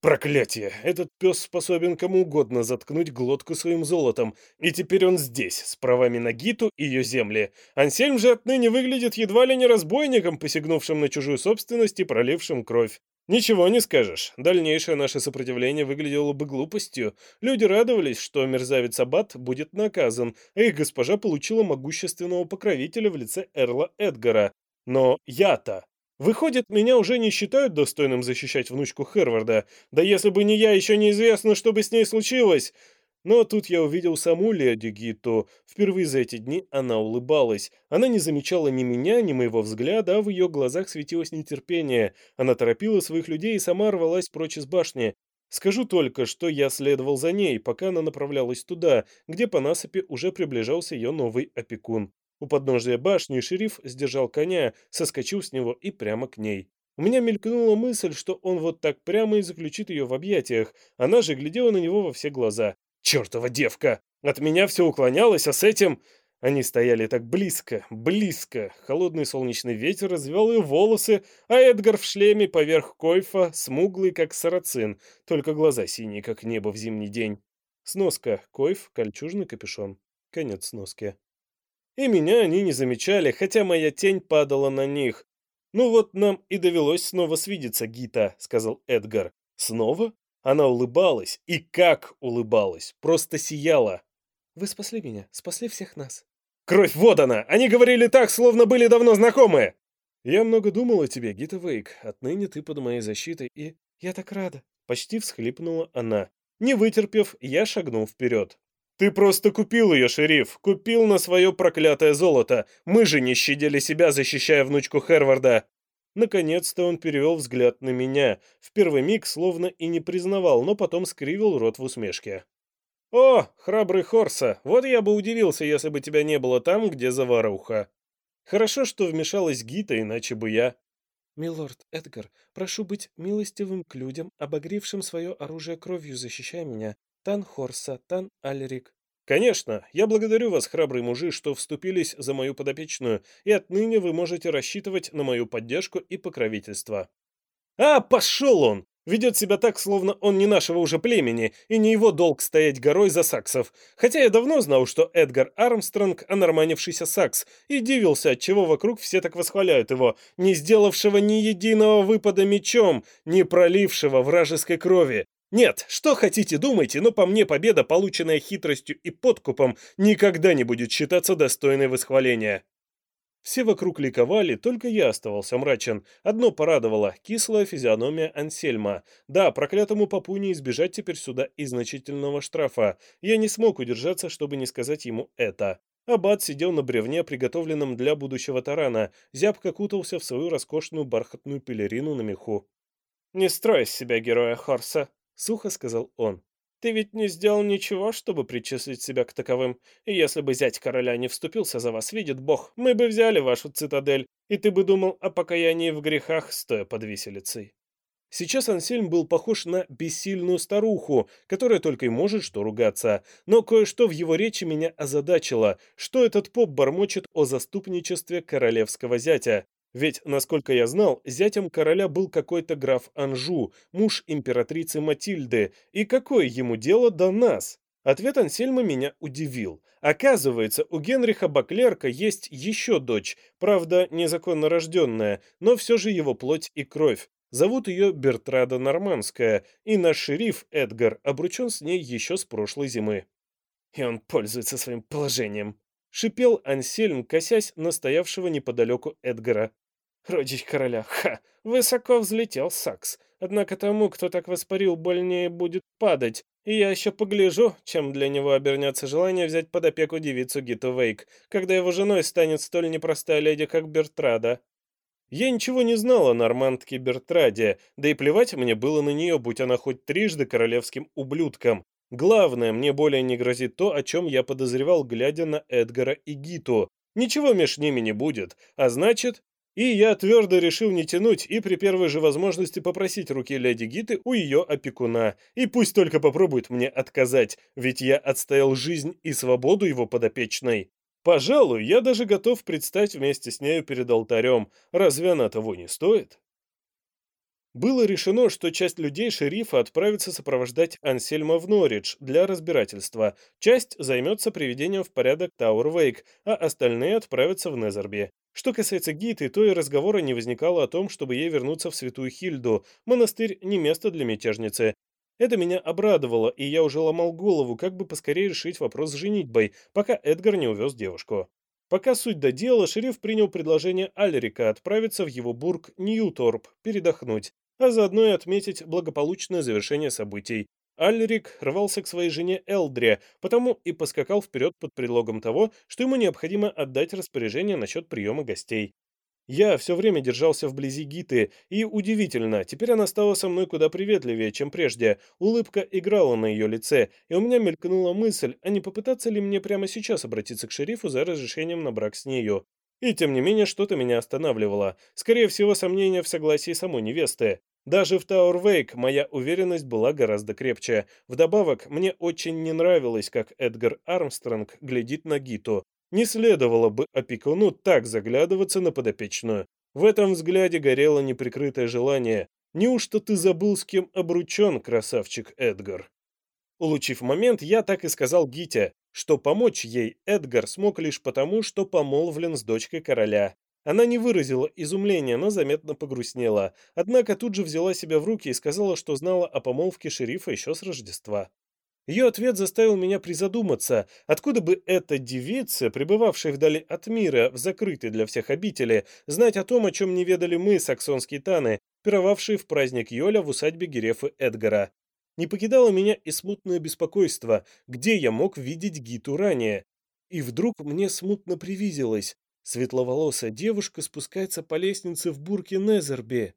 Проклятие! Этот пес способен кому угодно заткнуть глотку своим золотом, и теперь он здесь, с правами на Гиту и ее земли. Ансельм же отныне выглядит едва ли не разбойником, посягнувшим на чужую собственность и пролившим кровь. Ничего не скажешь. Дальнейшее наше сопротивление выглядело бы глупостью. Люди радовались, что мерзавец Аббат будет наказан, а их госпожа получила могущественного покровителя в лице Эрла Эдгара. Но я-то Выходит, меня уже не считают достойным защищать внучку Херварда. Да если бы не я, еще неизвестно, что бы с ней случилось. Но тут я увидел саму леди Гиту. Впервые за эти дни она улыбалась. Она не замечала ни меня, ни моего взгляда, а в ее глазах светилось нетерпение. Она торопила своих людей и сама рвалась прочь из башни. Скажу только, что я следовал за ней, пока она направлялась туда, где по насыпи уже приближался ее новый опекун. У подножия башни шериф сдержал коня, соскочил с него и прямо к ней. У меня мелькнула мысль, что он вот так прямо и заключит ее в объятиях. Она же глядела на него во все глаза. «Чертова девка! От меня все уклонялась, а с этим...» Они стояли так близко, близко. Холодный солнечный ветер развел ее волосы, а Эдгар в шлеме поверх койфа, смуглый, как сарацин, только глаза синие, как небо в зимний день. Сноска. Койф, кольчужный капюшон. Конец сноски. И меня они не замечали, хотя моя тень падала на них. «Ну вот нам и довелось снова свидеться, Гита», — сказал Эдгар. «Снова?» Она улыбалась. И как улыбалась! Просто сияла. «Вы спасли меня, спасли всех нас». Кровь вот она! Они говорили так, словно были давно знакомы!» «Я много думал о тебе, Гита Вейк. Отныне ты под моей защитой, и я так рада!» Почти всхлипнула она. Не вытерпев, я шагнул вперед. «Ты просто купил ее, шериф! Купил на свое проклятое золото! Мы же не щадили себя, защищая внучку Херварда!» Наконец-то он перевел взгляд на меня. В первый миг словно и не признавал, но потом скривил рот в усмешке. «О, храбрый Хорса, вот я бы удивился, если бы тебя не было там, где заваруха. Хорошо, что вмешалась Гита, иначе бы я...» «Милорд Эдгар, прошу быть милостивым к людям, обогревшим свое оружие кровью, защищая меня. Тан Хорса, Тан Альрик». «Конечно, я благодарю вас, храбрые мужи, что вступились за мою подопечную, и отныне вы можете рассчитывать на мою поддержку и покровительство». «А, пошел он! Ведет себя так, словно он не нашего уже племени, и не его долг стоять горой за саксов. Хотя я давно знал, что Эдгар Армстронг – онорманившийся сакс, и дивился, отчего вокруг все так восхваляют его, не сделавшего ни единого выпада мечом, не пролившего вражеской крови. Нет, что хотите, думайте, но по мне победа, полученная хитростью и подкупом, никогда не будет считаться достойной восхваления. Все вокруг ликовали, только я оставался мрачен. Одно порадовало — кислая физиономия Ансельма. Да, проклятому папу не избежать теперь сюда и значительного штрафа. Я не смог удержаться, чтобы не сказать ему это. Аббат сидел на бревне, приготовленном для будущего тарана. Зябко кутался в свою роскошную бархатную пелерину на меху. «Не строй из себя героя Хорса», — сухо сказал он. Ты ведь не сделал ничего, чтобы причислить себя к таковым. И если бы зять короля не вступился за вас, видит бог, мы бы взяли вашу цитадель, и ты бы думал о покаянии в грехах, стоя под виселицей. Сейчас Ансельм был похож на бессильную старуху, которая только и может что ругаться. Но кое-что в его речи меня озадачило, что этот поп бормочет о заступничестве королевского зятя. Ведь, насколько я знал, зятем короля был какой-то граф Анжу, муж императрицы Матильды, и какое ему дело до нас? Ответ Ансельма меня удивил. Оказывается, у Генриха Баклерка есть еще дочь, правда, незаконно рожденная, но все же его плоть и кровь. Зовут ее Бертрада Нормандская, и наш шериф Эдгар обручен с ней еще с прошлой зимы. И он пользуется своим положением. Шипел Ансельм, косясь на стоявшего неподалеку Эдгара. Родич короля, ха! Высоко взлетел Сакс. Однако тому, кто так воспарил, больнее будет падать. И я еще погляжу, чем для него обернется желание взять под опеку девицу Гиту Вейк, когда его женой станет столь непростая леди, как Бертрада. Я ничего не знал о нормандке Бертраде, да и плевать мне было на нее, будь она хоть трижды королевским ублюдком. Главное, мне более не грозит то, о чем я подозревал, глядя на Эдгара и Гиту. Ничего меж ними не будет, а значит, и я твердо решил не тянуть и при первой же возможности попросить руки леди Гиты у ее опекуна. И пусть только попробует мне отказать, ведь я отстоял жизнь и свободу его подопечной. Пожалуй, я даже готов предстать вместе с нею перед алтарем. Разве она того не стоит? Было решено, что часть людей шерифа отправится сопровождать Ансельма в Норридж для разбирательства, часть займется приведением в порядок Тауэр-Вейк, а остальные отправятся в Незерби. Что касается Гиты, то и разговора не возникало о том, чтобы ей вернуться в Святую Хильду. Монастырь не место для мятежницы. Это меня обрадовало, и я уже ломал голову, как бы поскорее решить вопрос с женитьбой, пока Эдгар не увез девушку. Пока суть до дела, шериф принял предложение Альрика отправиться в его бург Ньюторп, передохнуть, а заодно и отметить благополучное завершение событий. Альрик рвался к своей жене Элдре, потому и поскакал вперед под предлогом того, что ему необходимо отдать распоряжение насчет приема гостей. Я все время держался вблизи Гиты, и удивительно, теперь она стала со мной куда приветливее, чем прежде. Улыбка играла на ее лице, и у меня мелькнула мысль, а не попытаться ли мне прямо сейчас обратиться к шерифу за разрешением на брак с нею. И тем не менее, что-то меня останавливало. Скорее всего, сомнения в согласии самой невесты. Даже в Тауэрвейк моя уверенность была гораздо крепче. Вдобавок, мне очень не нравилось, как Эдгар Армстронг глядит на Гиту. Не следовало бы опекуну так заглядываться на подопечную. В этом взгляде горело неприкрытое желание. Неужто ты забыл, с кем обручен, красавчик Эдгар? Улучив момент, я так и сказал Гите, что помочь ей Эдгар смог лишь потому, что помолвлен с дочкой короля. Она не выразила изумления, но заметно погрустнела, однако тут же взяла себя в руки и сказала, что знала о помолвке шерифа еще с Рождества. Ее ответ заставил меня призадуматься, откуда бы эта девица, пребывавшая вдали от мира, в закрытой для всех обители, знать о том, о чем не ведали мы, саксонские таны, пировавшие в праздник Йоля в усадьбе Герефа Эдгара. Не покидало меня и смутное беспокойство, где я мог видеть Гиту ранее. И вдруг мне смутно привиделось. Светловолосая девушка спускается по лестнице в бурке Незерби.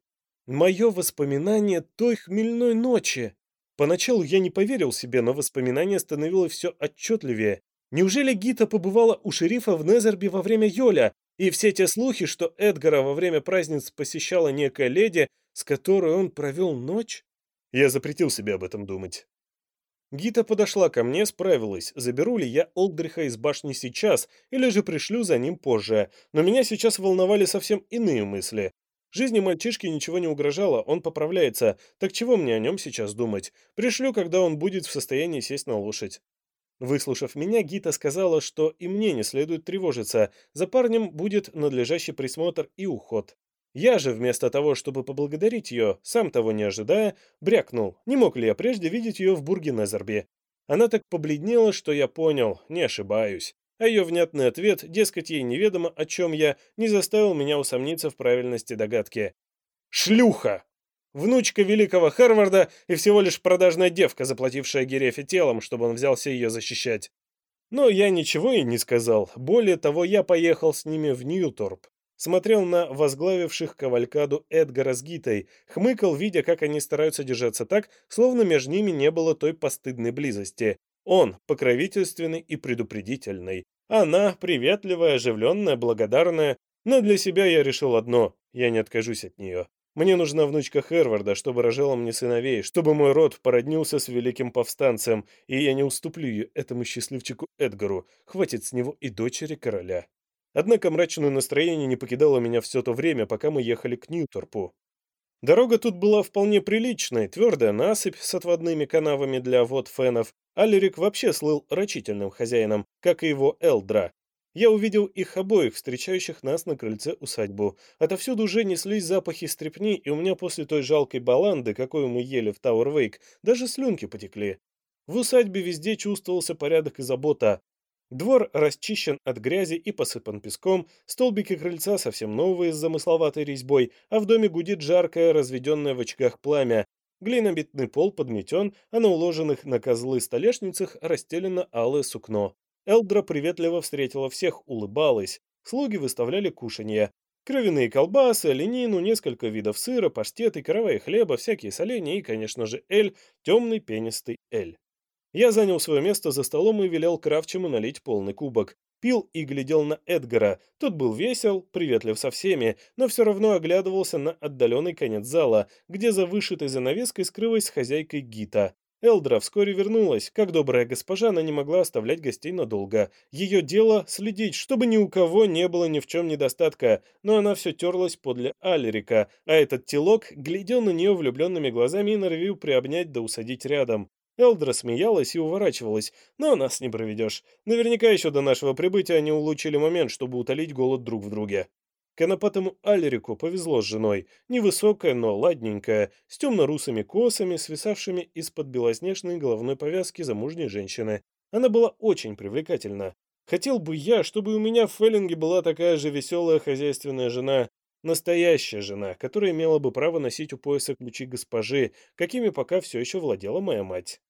Мое воспоминание той хмельной ночи. Поначалу я не поверил себе, но воспоминание становилось все отчетливее. Неужели Гита побывала у шерифа в Незерби во время Йоля, и все те слухи, что Эдгара во время праздниц посещала некая леди, с которой он провел ночь? Я запретил себе об этом думать. Гита подошла ко мне, справилась, заберу ли я Олдриха из башни сейчас, или же пришлю за ним позже, но меня сейчас волновали совсем иные мысли. Жизни мальчишки ничего не угрожало, он поправляется, так чего мне о нем сейчас думать? Пришлю, когда он будет в состоянии сесть на лошадь. Выслушав меня, Гита сказала, что и мне не следует тревожиться, за парнем будет надлежащий присмотр и уход. Я же, вместо того, чтобы поблагодарить ее, сам того не ожидая, брякнул, не мог ли я прежде видеть ее в Бурге-Незербе. Она так побледнела, что я понял, не ошибаюсь. А ее внятный ответ, дескать, ей неведомо, о чем я, не заставил меня усомниться в правильности догадки. «Шлюха!» Внучка великого Харварда и всего лишь продажная девка, заплатившая Герефе телом, чтобы он взялся ее защищать. Но я ничего и не сказал. Более того, я поехал с ними в Ньюторп смотрел на возглавивших кавалькаду Эдгара с Гитой, хмыкал, видя, как они стараются держаться так, словно между ними не было той постыдной близости. Он покровительственный и предупредительный. Она приветливая, оживленная, благодарная. Но для себя я решил одно – я не откажусь от нее. Мне нужна внучка Херварда, чтобы рожала мне сыновей, чтобы мой род породнился с великим повстанцем, и я не уступлю ее этому счастливчику Эдгару. Хватит с него и дочери короля. Однако мрачное настроение не покидало меня все то время, пока мы ехали к Ньюторпу. Дорога тут была вполне приличной, твердая насыпь с отводными канавами для вод фенов. Алерик вообще слыл рачительным хозяином, как и его Элдра. Я увидел их обоих, встречающих нас на крыльце усадьбы. Отовсюду уже неслись запахи стряпни, и у меня после той жалкой баланды, какую мы ели в Тауэр-Вейк, даже слюнки потекли. В усадьбе везде чувствовался порядок и забота. Двор расчищен от грязи и посыпан песком, столбики крыльца совсем новые с замысловатой резьбой, а в доме гудит жаркое, разведенное в очагах пламя. Глинобитный пол подметен, а на уложенных на козлы столешницах расстелено алое сукно. Элдра приветливо встретила всех, улыбалась. Слуги выставляли кушанья. Кровяные колбасы, оленину, несколько видов сыра, паштеты, каравай хлеба, всякие соленья и, конечно же, эль, темный пенистый эль. Я занял свое место за столом и велел Кравчему налить полный кубок. Пил и глядел на Эдгара. Тот был весел, приветлив со всеми, но все равно оглядывался на отдаленный конец зала, где за вышитой занавеской скрылась хозяйкой Гита. Элдра вскоре вернулась. Как добрая госпожа, она не могла оставлять гостей надолго. Ее дело — следить, чтобы ни у кого не было ни в чем недостатка, но она все терлась подле Алерика, а этот телок глядел на нее влюбленными глазами и норовил приобнять да усадить рядом. Элдра смеялась и уворачивалась, но нас не проведешь. Наверняка еще до нашего прибытия они улучили момент, чтобы утолить голод друг в друге. Конопатому Алерику повезло с женой, невысокая, но ладненькая, с темно-русыми косами, свисавшими из-под белоснежной головной повязки замужней женщины. Она была очень привлекательна. Хотел бы я, чтобы у меня в Феллинге была такая же веселая хозяйственная жена, Настоящая жена, которая имела бы право носить у пояса ключи госпожи, какими пока все еще владела моя мать.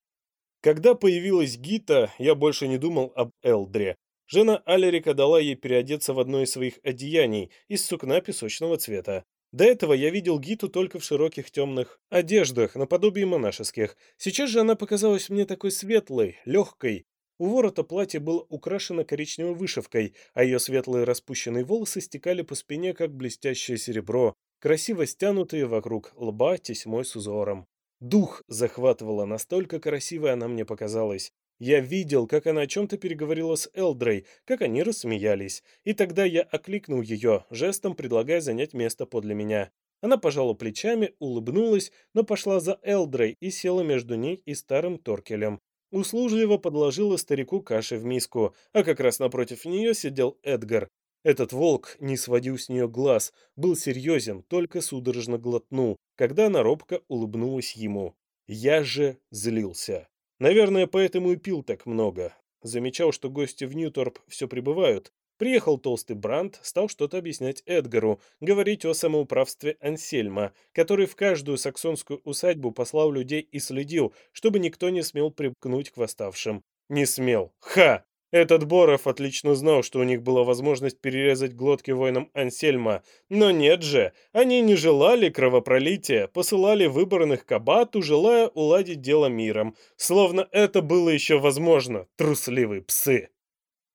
Когда появилась Гита, я больше не думал об Элдре. Жена Алерика дала ей переодеться в одно из своих одеяний из сукна песочного цвета. До этого я видел Гиту только в широких темных одеждах, наподобие монашеских. Сейчас же она показалась мне такой светлой, легкой, у ворота платье было украшено коричневой вышивкой, а ее светлые распущенные волосы стекали по спине, как блестящее серебро, красиво стянутые вокруг лба тесьмой с узором. Дух захватывала, настолько красивой она мне показалась. Я видел, как она о чем-то переговорила с Элдрой, как они рассмеялись, и тогда я окликнул ее, жестом предлагая занять место подле меня. Она пожала плечами, улыбнулась, но пошла за Элдрой и села между ней и старым Торкелем. Услужливо подложила старику каши в миску, а как раз напротив нее сидел Эдгар. Этот волк не сводил с нее глаз, был серьезен, только судорожно глотнул, когда она робко улыбнулась ему. Я же злился. Наверное, поэтому и пил так много. Замечал, что гости в Ньюторп все прибывают. Приехал толстый Бранд, стал что-то объяснять Эдгару, говорить о самоуправстве Ансельма, который в каждую саксонскую усадьбу послал людей и следил, чтобы никто не смел примкнуть к восставшим. Не смел. Ха! Этот Боров отлично знал, что у них была возможность перерезать глотки воинам Ансельма, но нет же, они не желали кровопролития, посылали выборных к абату, желая уладить дело миром, словно это было еще возможно, трусливые псы.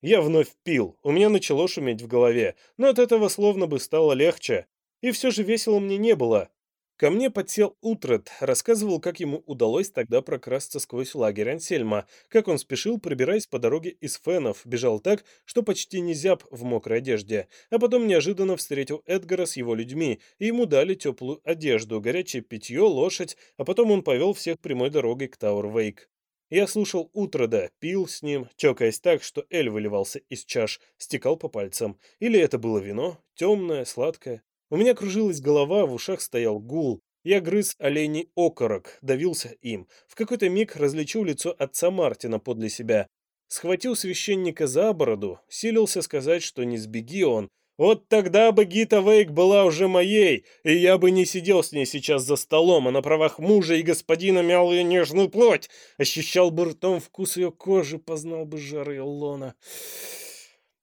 Я вновь пил, у меня начало шуметь в голове, но от этого словно бы стало легче. И все же весело мне не было. Ко мне подсел Утред, рассказывал, как ему удалось тогда прокрасться сквозь лагерь Ансельма, как он спешил, пробираясь по дороге из фенов, бежал так, что почти не зяб в мокрой одежде, а потом неожиданно встретил Эдгара с его людьми, и ему дали теплую одежду, горячее питье, лошадь, а потом он повел всех прямой дорогой к Тауэр-Вейк. Я слушал Утрэда, пил с ним, чокаясь так, что эль выливался из чаш, стекал по пальцам. Или это было вино, темное, сладкое. У меня кружилась голова, в ушах стоял гул. Я грыз оленей окорок, давился им. В какой-то миг различил лицо отца Мартина подле себя. Схватил священника за бороду, силился сказать, что не сбеги он. Вот тогда бы Гита Вейк была уже моей, и я бы не сидел с ней сейчас за столом, а на правах мужа и господина мял ее нежную плоть, ощущал бы ртом вкус ее кожи, познал бы жары лона.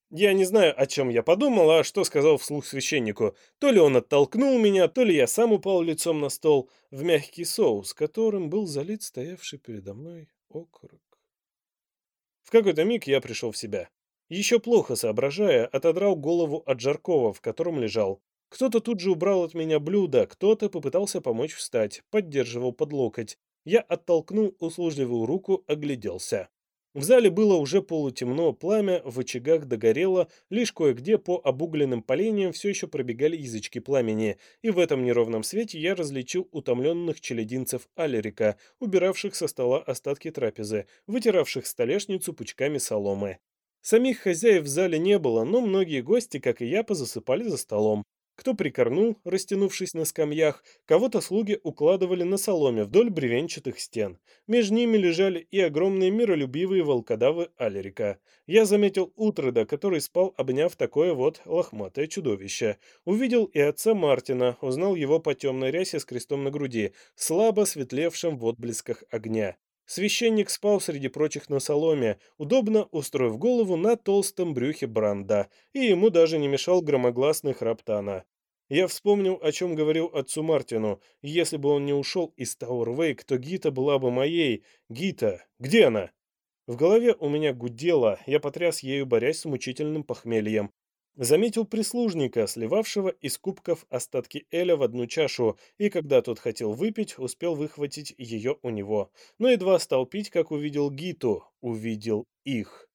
Я не знаю, о чем я подумал, а что сказал вслух священнику. То ли он оттолкнул меня, то ли я сам упал лицом на стол в мягкий соус, которым был залит стоявший передо мной окорок. В какой-то миг я пришел в себя. Еще плохо соображая, отодрал голову от жаркого, в котором лежал. Кто-то тут же убрал от меня блюдо, кто-то попытался помочь встать, поддерживал под локоть. Я оттолкнул услужливую руку, огляделся. В зале было уже полутемно, пламя в очагах догорело, лишь кое-где по обугленным поленьям все еще пробегали язычки пламени, и в этом неровном свете я различил утомленных челядинцев Алерика, убиравших со стола остатки трапезы, вытиравших столешницу пучками соломы. Самих хозяев в зале не было, но многие гости, как и я, позасыпали за столом. Кто прикорнул, растянувшись на скамьях, кого-то слуги укладывали на соломе вдоль бревенчатых стен. Между ними лежали и огромные миролюбивые волкодавы Алерика. Я заметил Утреда, который спал, обняв такое вот лохматое чудовище. Увидел и отца Мартина, узнал его по темной рясе с крестом на груди, слабо светлевшим в отблесках огня. Священник спал среди прочих на соломе, удобно устроив голову на толстом брюхе Бранда, и ему даже не мешал громогласный храп Тана. Я вспомнил, о чем говорил отцу Мартину. Если бы он не ушел из Тауэрвейк, то Гита была бы моей. Гита, где она? В голове у меня гудело, я потряс ею, борясь с мучительным похмельем. Заметил прислужника, сливавшего из кубков остатки Эля в одну чашу, и когда тот хотел выпить, успел выхватить ее у него. Но едва стал пить, как увидел Гиту, увидел их.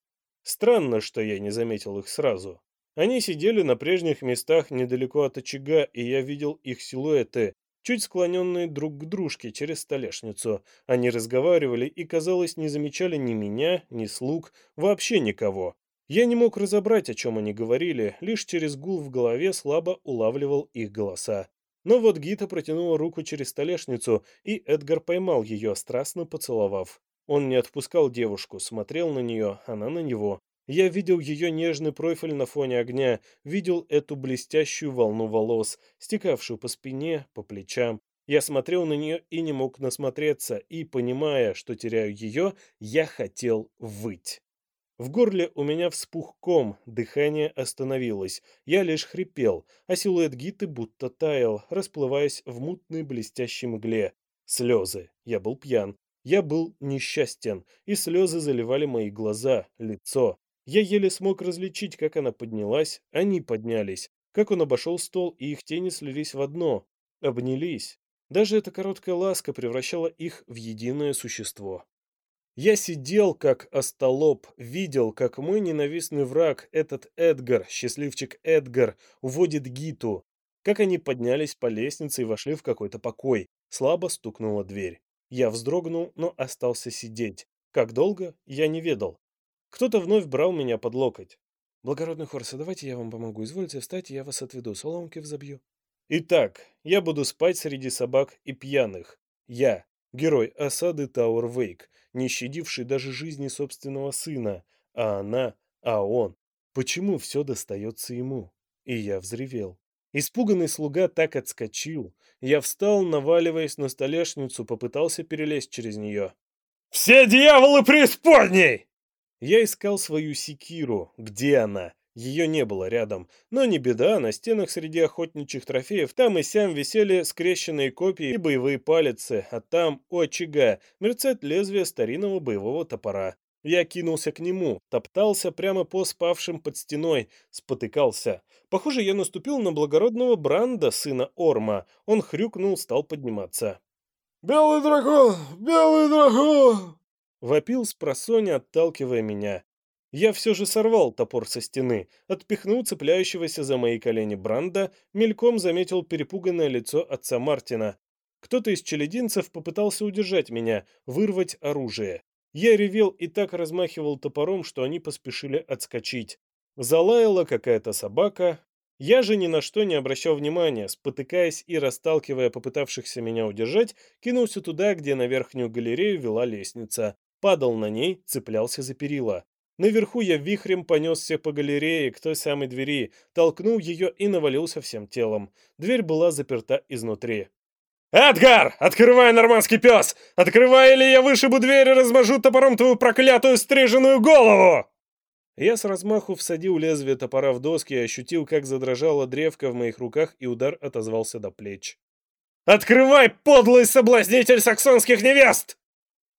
Странно, что я не заметил их сразу. Они сидели на прежних местах недалеко от очага, и я видел их силуэты, чуть склоненные друг к дружке через столешницу. Они разговаривали и, казалось, не замечали ни меня, ни слуг, вообще никого. Я не мог разобрать, о чем они говорили, лишь через гул в голове слабо улавливал их голоса. Но вот Гита протянула руку через столешницу, и Эдгар поймал ее, страстно поцеловав. Он не отпускал девушку, смотрел на нее, она на него. Я видел ее нежный профиль на фоне огня, видел эту блестящую волну волос, стекавшую по спине, по плечам. Я смотрел на нее и не мог насмотреться, и, понимая, что теряю ее, я хотел выть. В горле у меня вспух ком, дыхание остановилось. Я лишь хрипел, а силуэт Гиты будто таял, расплываясь в мутной блестящей мгле. Слезы. Я был пьян. Я был несчастен, и слезы заливали мои глаза, лицо. Я еле смог различить, как она поднялась, они поднялись, как он обошел стол, и их тени слились в одно, обнялись. Даже эта короткая ласка превращала их в единое существо. Я сидел как остолоп, видел, как мой ненавистный враг, этот Эдгар, счастливчик Эдгар, уводит Гиту, как они поднялись по лестнице и вошли в какой-то покой. Слабо стукнула дверь. Я вздрогнул, но остался сидеть. Как долго, я не ведал. Кто-то вновь брал меня под локоть. «Благородный Хорса, давайте я вам помогу. Извольте встать, я вас отведу. Соломки взобью». Итак, я буду спать среди собак и пьяных. Я, герой осады Тауэр Вейк, не щадивший даже жизни собственного сына, а она, а он. Почему все достается ему? И я взревел. Испуганный слуга так отскочил. Я встал, наваливаясь на столешницу, попытался перелезть через нее. «Все дьяволы преисподней!» Я искал свою секиру. Где она? Ее не было рядом. Но не беда, на стенах среди охотничьих трофеев там и сям висели скрещенные копья и боевые палицы, а там, у очага, мерцает лезвие старинного боевого топора. Я кинулся к нему, топтался прямо по спавшим под стеной, спотыкался. Похоже, я наступил на благородного Бранда, сына Орма. Он хрюкнул, стал подниматься. «Белый дракон! Белый дракон!» Вопил с просоня, отталкивая меня. Я все же сорвал топор со стены, отпихнул цепляющегося за мои колени Бранда, мельком заметил перепуганное лицо отца Мартина. Кто-то из челединцев попытался удержать меня, вырвать оружие. Я ревел и так размахивал топором, что они поспешили отскочить. Залаяла какая-то собака. Я же ни на что не обращал внимания, спотыкаясь и расталкивая попытавшихся меня удержать, кинулся туда, где на верхнюю галерею вела лестница. Падал на ней, цеплялся за перила. Наверху я вихрем понесся по галерее к той самой двери, толкнул ее и навалился всем телом. Дверь была заперта изнутри. «Эдгар! Открывай, нормандский пес! Открывай, или я вышибу дверь и размажу топором твою проклятую стриженную голову!» Я с размаху всадил лезвие топора в доски и ощутил, как задрожала древка в моих руках, и удар отозвался до плеч. «Открывай, подлый соблазнитель саксонских невест!»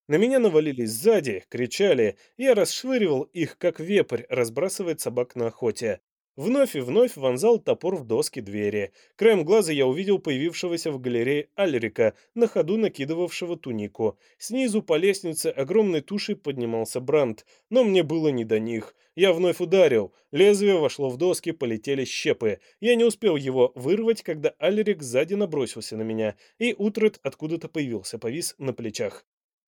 На меня навалились сзади, кричали, я расшвыривал их, как вепрь разбрасывает собак на охоте. Вновь и вновь вонзал топор в доски двери. Краем глаза я увидел появившегося в галерее Альрика, на ходу накидывавшего тунику. Снизу по лестнице огромной тушей поднимался Бранд, но мне было не до них. Я вновь ударил. Лезвие вошло в доски, полетели щепы. Я не успел его вырвать, когда Альрик сзади набросился на меня, и Утрет откуда-то появился, повис на плечах.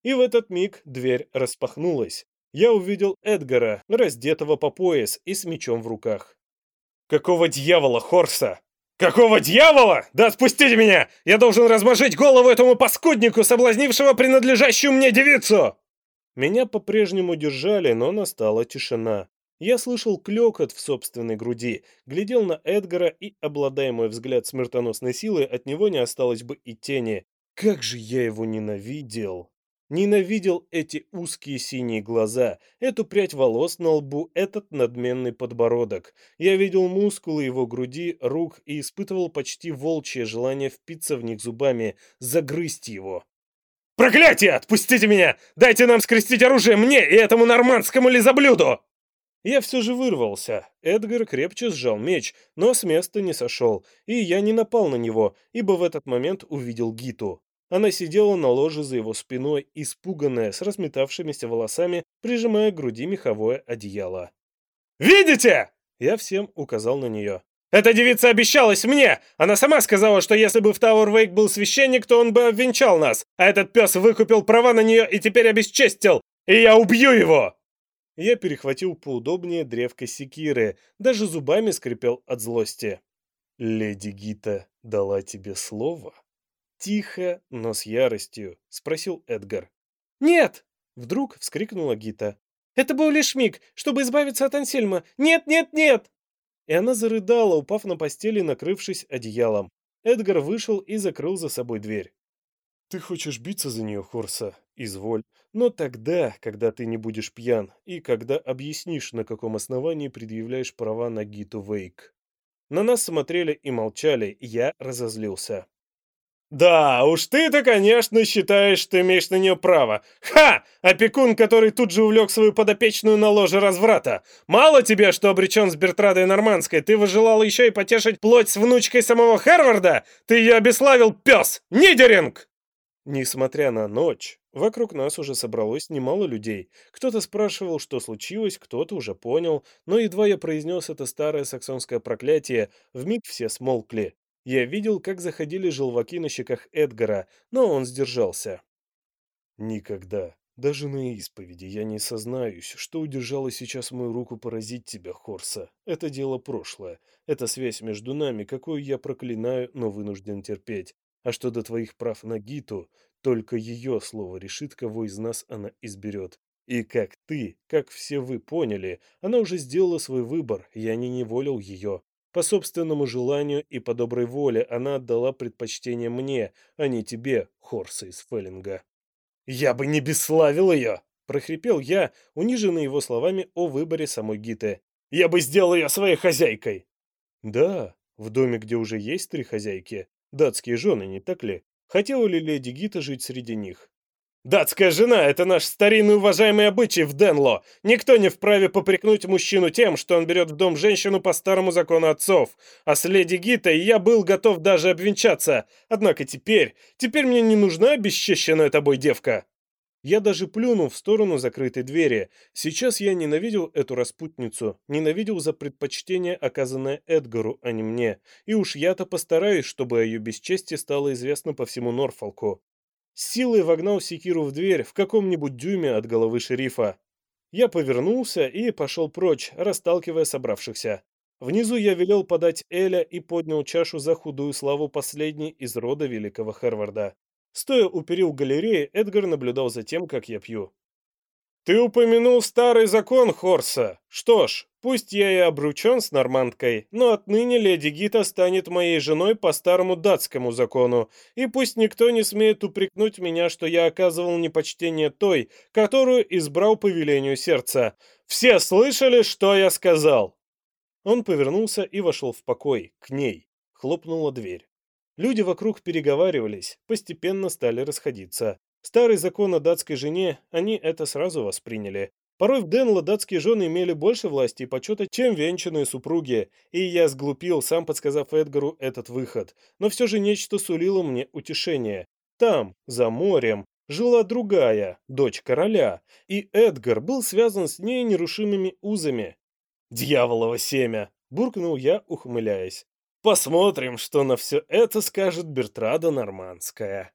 И в этот миг дверь распахнулась. Я увидел Эдгара, раздетого по пояс и с мечом в руках. «Какого дьявола, Хорса? Какого дьявола? Да отпустите меня! Я должен размажить голову этому паскуднику, соблазнившего принадлежащую мне девицу!» Меня по-прежнему держали, но настала тишина. Я слышал клёкот в собственной груди, глядел на Эдгара, и, обладая мой взгляд смертоносной силой, от него не осталось бы и тени. Как же я его ненавидел! Ненавидел эти узкие синие глаза, эту прядь волос на лбу, этот надменный подбородок. Я видел мускулы его груди, рук и испытывал почти волчье желание впиться в них зубами, загрызть его. «Проклятие! Отпустите меня! Дайте нам скрестить оружие мне и этому нормандскому лизоблюду!» Я все же вырвался. Эдгар крепче сжал меч, но с места не сошел, и я не напал на него, ибо в этот момент увидел Гиту. Она сидела на ложе за его спиной, испуганная, с разметавшимися волосами, прижимая к груди меховое одеяло. «Видите?» Я всем указал на нее. «Эта девица обещалась мне! Она сама сказала, что если бы в Тауэр-Вейк был священник, то он бы обвенчал нас, а этот пес выкупил права на нее и теперь обесчестил, и я убью его!» Я перехватил поудобнее древко секиры, даже зубами скрипел от злости. «Леди Гита дала тебе слово?» Тихо, но с яростью, спросил Эдгар. «Нет!» — вдруг вскрикнула Гита. «Это был лишь миг, чтобы избавиться от Ансельма! Нет, нет, нет!» И она зарыдала, упав на постели, накрывшись одеялом. Эдгар вышел и закрыл за собой дверь. «Ты хочешь биться за нее, Хорса? Изволь. Но тогда, когда ты не будешь пьян, и когда объяснишь, на каком основании предъявляешь права на Гиту Вейк». На нас смотрели и молчали, я разозлился. «Да, уж ты-то, конечно, считаешь, что имеешь на нее право. Ха! Опекун, который тут же увлек свою подопечную на ложе разврата. Мало тебе, что обречен с Бертрадой Нормандской, ты выжелал еще и потешить плоть с внучкой самого Харварда? Ты ее обеславил, пес! Нидеринг!» Несмотря на ночь, Вокруг нас уже собралось немало людей. Кто-то спрашивал, что случилось, кто-то уже понял, но едва я произнес это старое саксонское проклятие, вмиг все смолкли. Я видел, как заходили желваки на щеках Эдгара, но он сдержался. Никогда, даже на исповеди, я не сознаюсь, что удержало сейчас мою руку поразить тебя, Хорса. Это дело прошлое. Это связь между нами, какую я проклинаю, но вынужден терпеть. А что до твоих прав на Гиту, только ее слово решит, кого из нас она изберет. И как ты, как все вы поняли, она уже сделала свой выбор, я не неволил ее. По собственному желанию и по доброй воле она отдала предпочтение мне, а не тебе, Хорса из Феллинга. «Я бы не бесславил ее!» — прохрипел я, униженный его словами о выборе самой Гиты. «Я бы сделал ее своей хозяйкой!» «Да, в доме, где уже есть три хозяйки, датские жены, не так ли? Хотела ли леди Гита жить среди них? «Датская жена — это наш старинный уважаемый обычай в Денло. Никто не вправе попрекнуть мужчину тем, что он берет в дом женщину по старому закону отцов. А с леди Гитой я был готов даже обвенчаться. Однако теперь, теперь мне не нужна бесчещенная тобой девка». Я даже плюнул в сторону закрытой двери. Сейчас я ненавидел эту распутницу, ненавидел за предпочтение, оказанное Эдгару, а не мне. И уж я-то постараюсь, чтобы о ее бесчестии стало известно по всему Норфолку. Силой вогнал секиру в дверь в каком-нибудь дюйме от головы шерифа. Я повернулся и пошел прочь, расталкивая собравшихся. Внизу я велел подать Эля и поднял чашу за худую славу последней из рода великого Харварда. Стоя у перил галереи, Эдгар наблюдал за тем, как я пью. «Ты упомянул старый закон Хорса. Что ж, пусть я и обручен с нормандкой, но отныне леди Гита станет моей женой по старому датскому закону, и пусть никто не смеет упрекнуть меня, что я оказывал непочтение той, которую избрал по велению сердца. Все слышали, что я сказал?» Он повернулся и вошел в покой, к ней. Хлопнула дверь. Люди вокруг переговаривались, постепенно стали расходиться. Старый закон о датской жене, они это сразу восприняли. Порой в Денло датские жены имели больше власти и почета, чем венчанные супруги, и я сглупил, сам подсказав Эдгару этот выход. Но все же нечто сулило мне утешение. Там, за морем, жила другая, дочь короля, и Эдгар был связан с ней нерушимыми узами. «Дьяволово семя!» – буркнул я, ухмыляясь. Посмотрим, что на все это скажет Бертрада Нормандская.